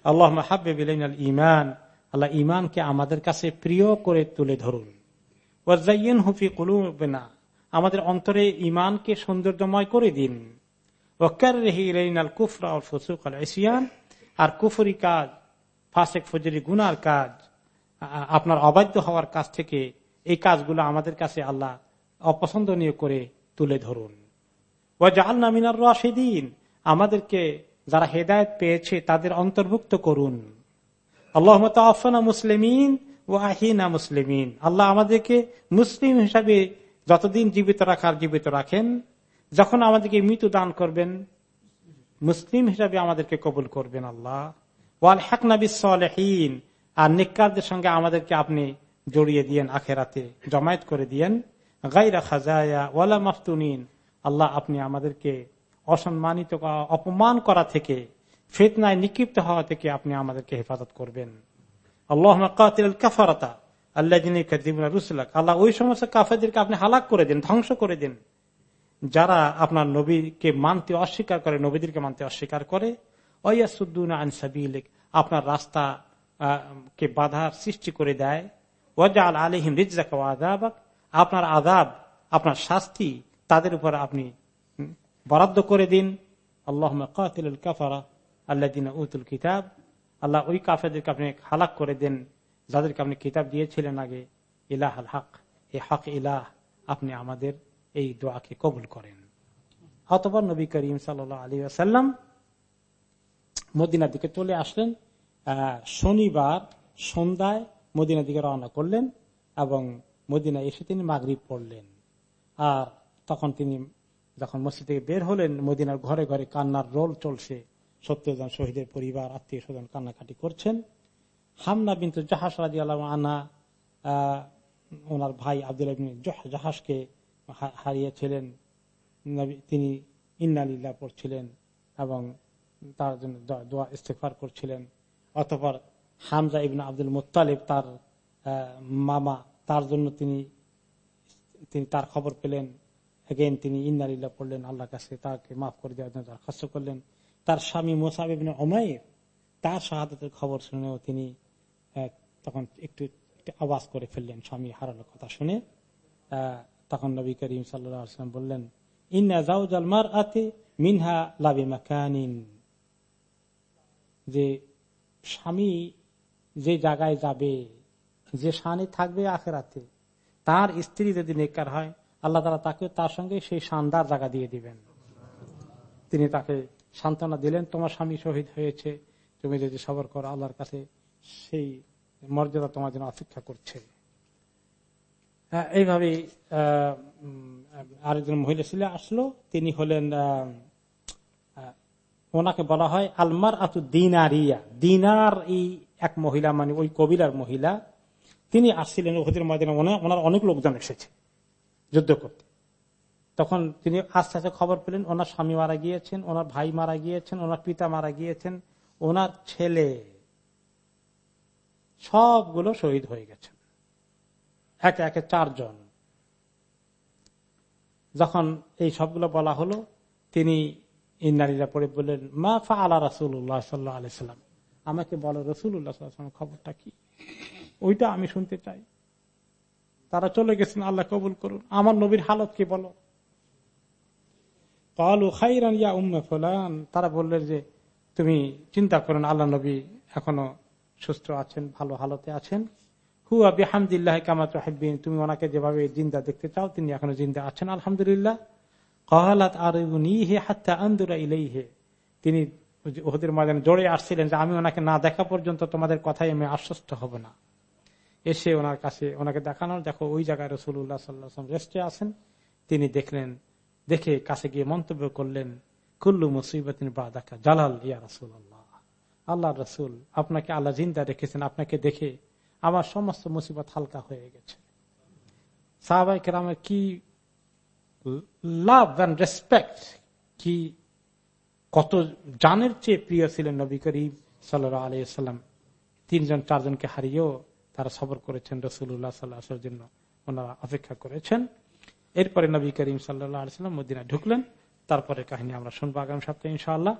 আল্লাহ হাব্বে ইমান আল্লাহ ইমানকে আমাদের কাছে প্রিয় করে তুলে ধরুন। ওয়াজাইন হুফি কুলুবেনা, আমাদের অন্তরে ইমানকে সৌন্দর্যময় করে দিন। রেহি আর কুফরি কাজ, ফাসেক, ফজরি, গুনার কাজ, আপনার অবাধ্য হওয়ার কাছ থেকে এই কাজগুলো আমাদের কাছে আল্লাহ অপছন্দনীয় করে তুলে ধরুন। ও জাহাল নামিনার রাশেদিন, আমাদেরকে যারা হেদায়ত পেয়েছে তাদের অন্তর্ভুক্ত করুন। আল্লাহ আফনা মুসলিমিন ও আহিনা মুসলিমিন। আল্লাহ আমাদেরকে মুসলিম হিসাবে যতদিন জীবিত রাখার জীবিত রাখেন, যখন আমাদেরকে মৃত্যু দান করবেন, মুসলিম হিসাবে আমাদেরকে কবুল করবেন আল্লাহ। ওয়াল হক নবী সালেহীন, আর নিকারদের সঙ্গে আমাদেরকে আপনি জড়িয়ে দিয়েন আখেরাতে, জমায়েত করে দিয়েন। গাইরা খাজায়া ওয়ালা মাফতুনিন, আল্লাহ আপনি আমাদেরকে অসম্মানিত অপমান করা থেকে ফেতনায় নিক্ষিপ্ত হওয়া থেকে আপনি আমাদেরকে হেফাজত করবেন। আল্লাহ কাফারতা আল্লাহ রুসুলাক। আল্লাহ ওই সমস্ত কাফেরদেরকে আপনি হালাক করে দিন, ধ্বংস করে দিন। যারা আপনার নবীকে মানতে অস্বীকার করে, নবীদেরকে মানতে অস্বীকার করে আপনার রাস্তা কে বাধার সৃষ্টি করে দেয়। ওয়াজাল আলহিম রিজাক আপনার আদাব আপনার শাস্তি তাদের উপর আপনি বরাদ্দ করে দিন। আল্লাহ কাতিল কাফারা আল্লাহ দিন উতুল কিতাব। আল্লাহ ওই কাফেরদেরকে আপনি হালাক করে দেন, যাদেরকে আপনি কিতাব দিয়েছিলেন আগে। ইলাহ আল হক এই হক ইলাহ, আপনি আমাদের এই দোয়াকে কবুল করেন। অতপর নবী করিম সাল আলী আসাল্লাম মদিনার দিকে চলে আসলেন। শনিবার সন্ধ্যায় মদিনার দিকে রওনা করলেন এবং মদিনা এসে তিনি মাগরীব পড়লেন। আর তখন তিনি যখন মসজিদ থেকে বের হলেন, মদিনার ঘরে ঘরে কান্নার রোল চলছে। সত্তর শহীদের পরিবার আত্মীয় স্বজন কান্নাকাটি করছেন। হামনা বিন্তু জাহাজ রাজি আল্লাহ আনা ওনার ভাই আব্দুল জাহাজকে হারিয়েছিলেন। তিনি ইন্নালিল্লা পড়ছিলেন এবং তার জন্য দোয়া ইস্তেফার করছিলেন। অতপর হামজা ইবনা আব্দুল মুতালিব তার মামা, তার জন্য তিনি তিনি তার খবর পেলেন। এগেন তিনি ইন্নালিল্লা পড়লেন আল্লাহ কাছে তাকে মাফ করে দেওয়ার জন্য দরখাস্ত করলেন। তার স্বামী মোসাব ইবনে অমায়ের তার শাহাদতের খবর শুনেও তিনি তখন একটু আওয়াজ করে ফেললেন, স্বামী হারানোর কথা শুনে। তখন নবী করিম সাল্লাম বললেন মিনহা লাভি মাকানিন। যে স্বামী যে জায়গায় যাবে, যে শানি থাকবে আখেরাতে, তার স্ত্রী যদি নেকার হয়, আল্লাহ তালা তাকে তার সঙ্গে সেই শানদার জায়গা দিয়ে দিবেন। তিনি তাকে সান্ত্বনা দিলেন, তোমার স্বামী শহীদ হয়েছে, তুমি যদি সবর করো, আল্লাহর কাছে সেই মর্যাদা তোমার জন্য অপেক্ষা করছে। এইভাবে আরেকজন মহিলা ছিল আসলো, তিনি হলেন ওনাকে বলা হয় আলমার আতু দিনারিয়া। দিনার এই এক মহিলা মানে ওই কবিলার মহিলা, তিনি আসছিলেন ওদের ময়দানে ওনার অনেক লোকজন এসেছে যুদ্ধ করতে। তখন তিনি আস্তে আস্তে খবর পেলেন, ওনার স্বামী মারা গিয়েছেন, ওনার ভাই মারা গিয়েছেন, ওনার পিতা মারা গিয়েছেন, ওনার ছেলে। সবগুলো শহীদ হয়ে গেছেন। একে একে চারজন। যখন এই সবগুলো বলা হলো, তিনি ইন্নারিরা পড়ে বললেন, মা ফা আলা রাসুল্লাহ সাল্লাহ আলাইসাল্লাম আমাকে বলো রসুল্লাহ খবরটা কি? ওইটা আমি শুনতে চাই। তারা চলে গেছেন, আল্লাহ কবুল করুন। আমার নবীর হালত কি বলো? কালু খাইরান ইয়া উম্মে ফলান তারা বললেন যে, তুমি চিন্তা করেন আল্লাহ নবী এখনও সুস্থ আছেন, ভালো হালতে আছেন। হু আবি হামদুল্লাহ কামাত হেবিন তুমি ওনাকে যেভাবে জিন্দা দেখতে চাও, তিনি এখনও জিন্দা আছেন, আলহামদুলিল্লাহ। কহালাত আর হে হাত্তা আন্দুরা ইলেই হে তিনি ওদের মাঝে জড়ে আসছিলেন যে, আমি ওনাকে না দেখা পর্যন্ত তোমাদের কথাই আমি আশ্বস্ত হব না। এসে ওনার কাছে, ওনাকে দেখানোর, দেখো, ওই জায়গায় রসুল্লাহ রেস্টে আছেন। তিনি দেখলেন দেখে কাছে গিয়ে মন্তব্য করলেন, কুল্লু মুসিবতিন বা দেখা জালাল ইয়া রসুল আল্লাহ আল্লাহ রসুল, আপনাকে আল্লাহ জিন্দা রেখেছেন, আপনাকে দেখে আমার সমস্ত মুসিবত হালকা হয়ে গেছে। কি লাভ অ্যান্ড রেসপেক্ট কি কত জানের চেয়ে প্রিয় ছিলেন নবী করিম সাল্লাহ আলিয়াল্লাম তিনজন, চারজনকে হারিয়েও তারা সবর করেছেন রসুল্লাহ সাল্লাহ জন্য। ওনারা অপেক্ষা করেছেন এরপরে নবী করিম সাল্লাহ আলসালাম মদিনা ঢুকলেন। তারপরে কাহিনী আমরা শুনব আগামী সপ্তাহে ইনশাআল্লাহ।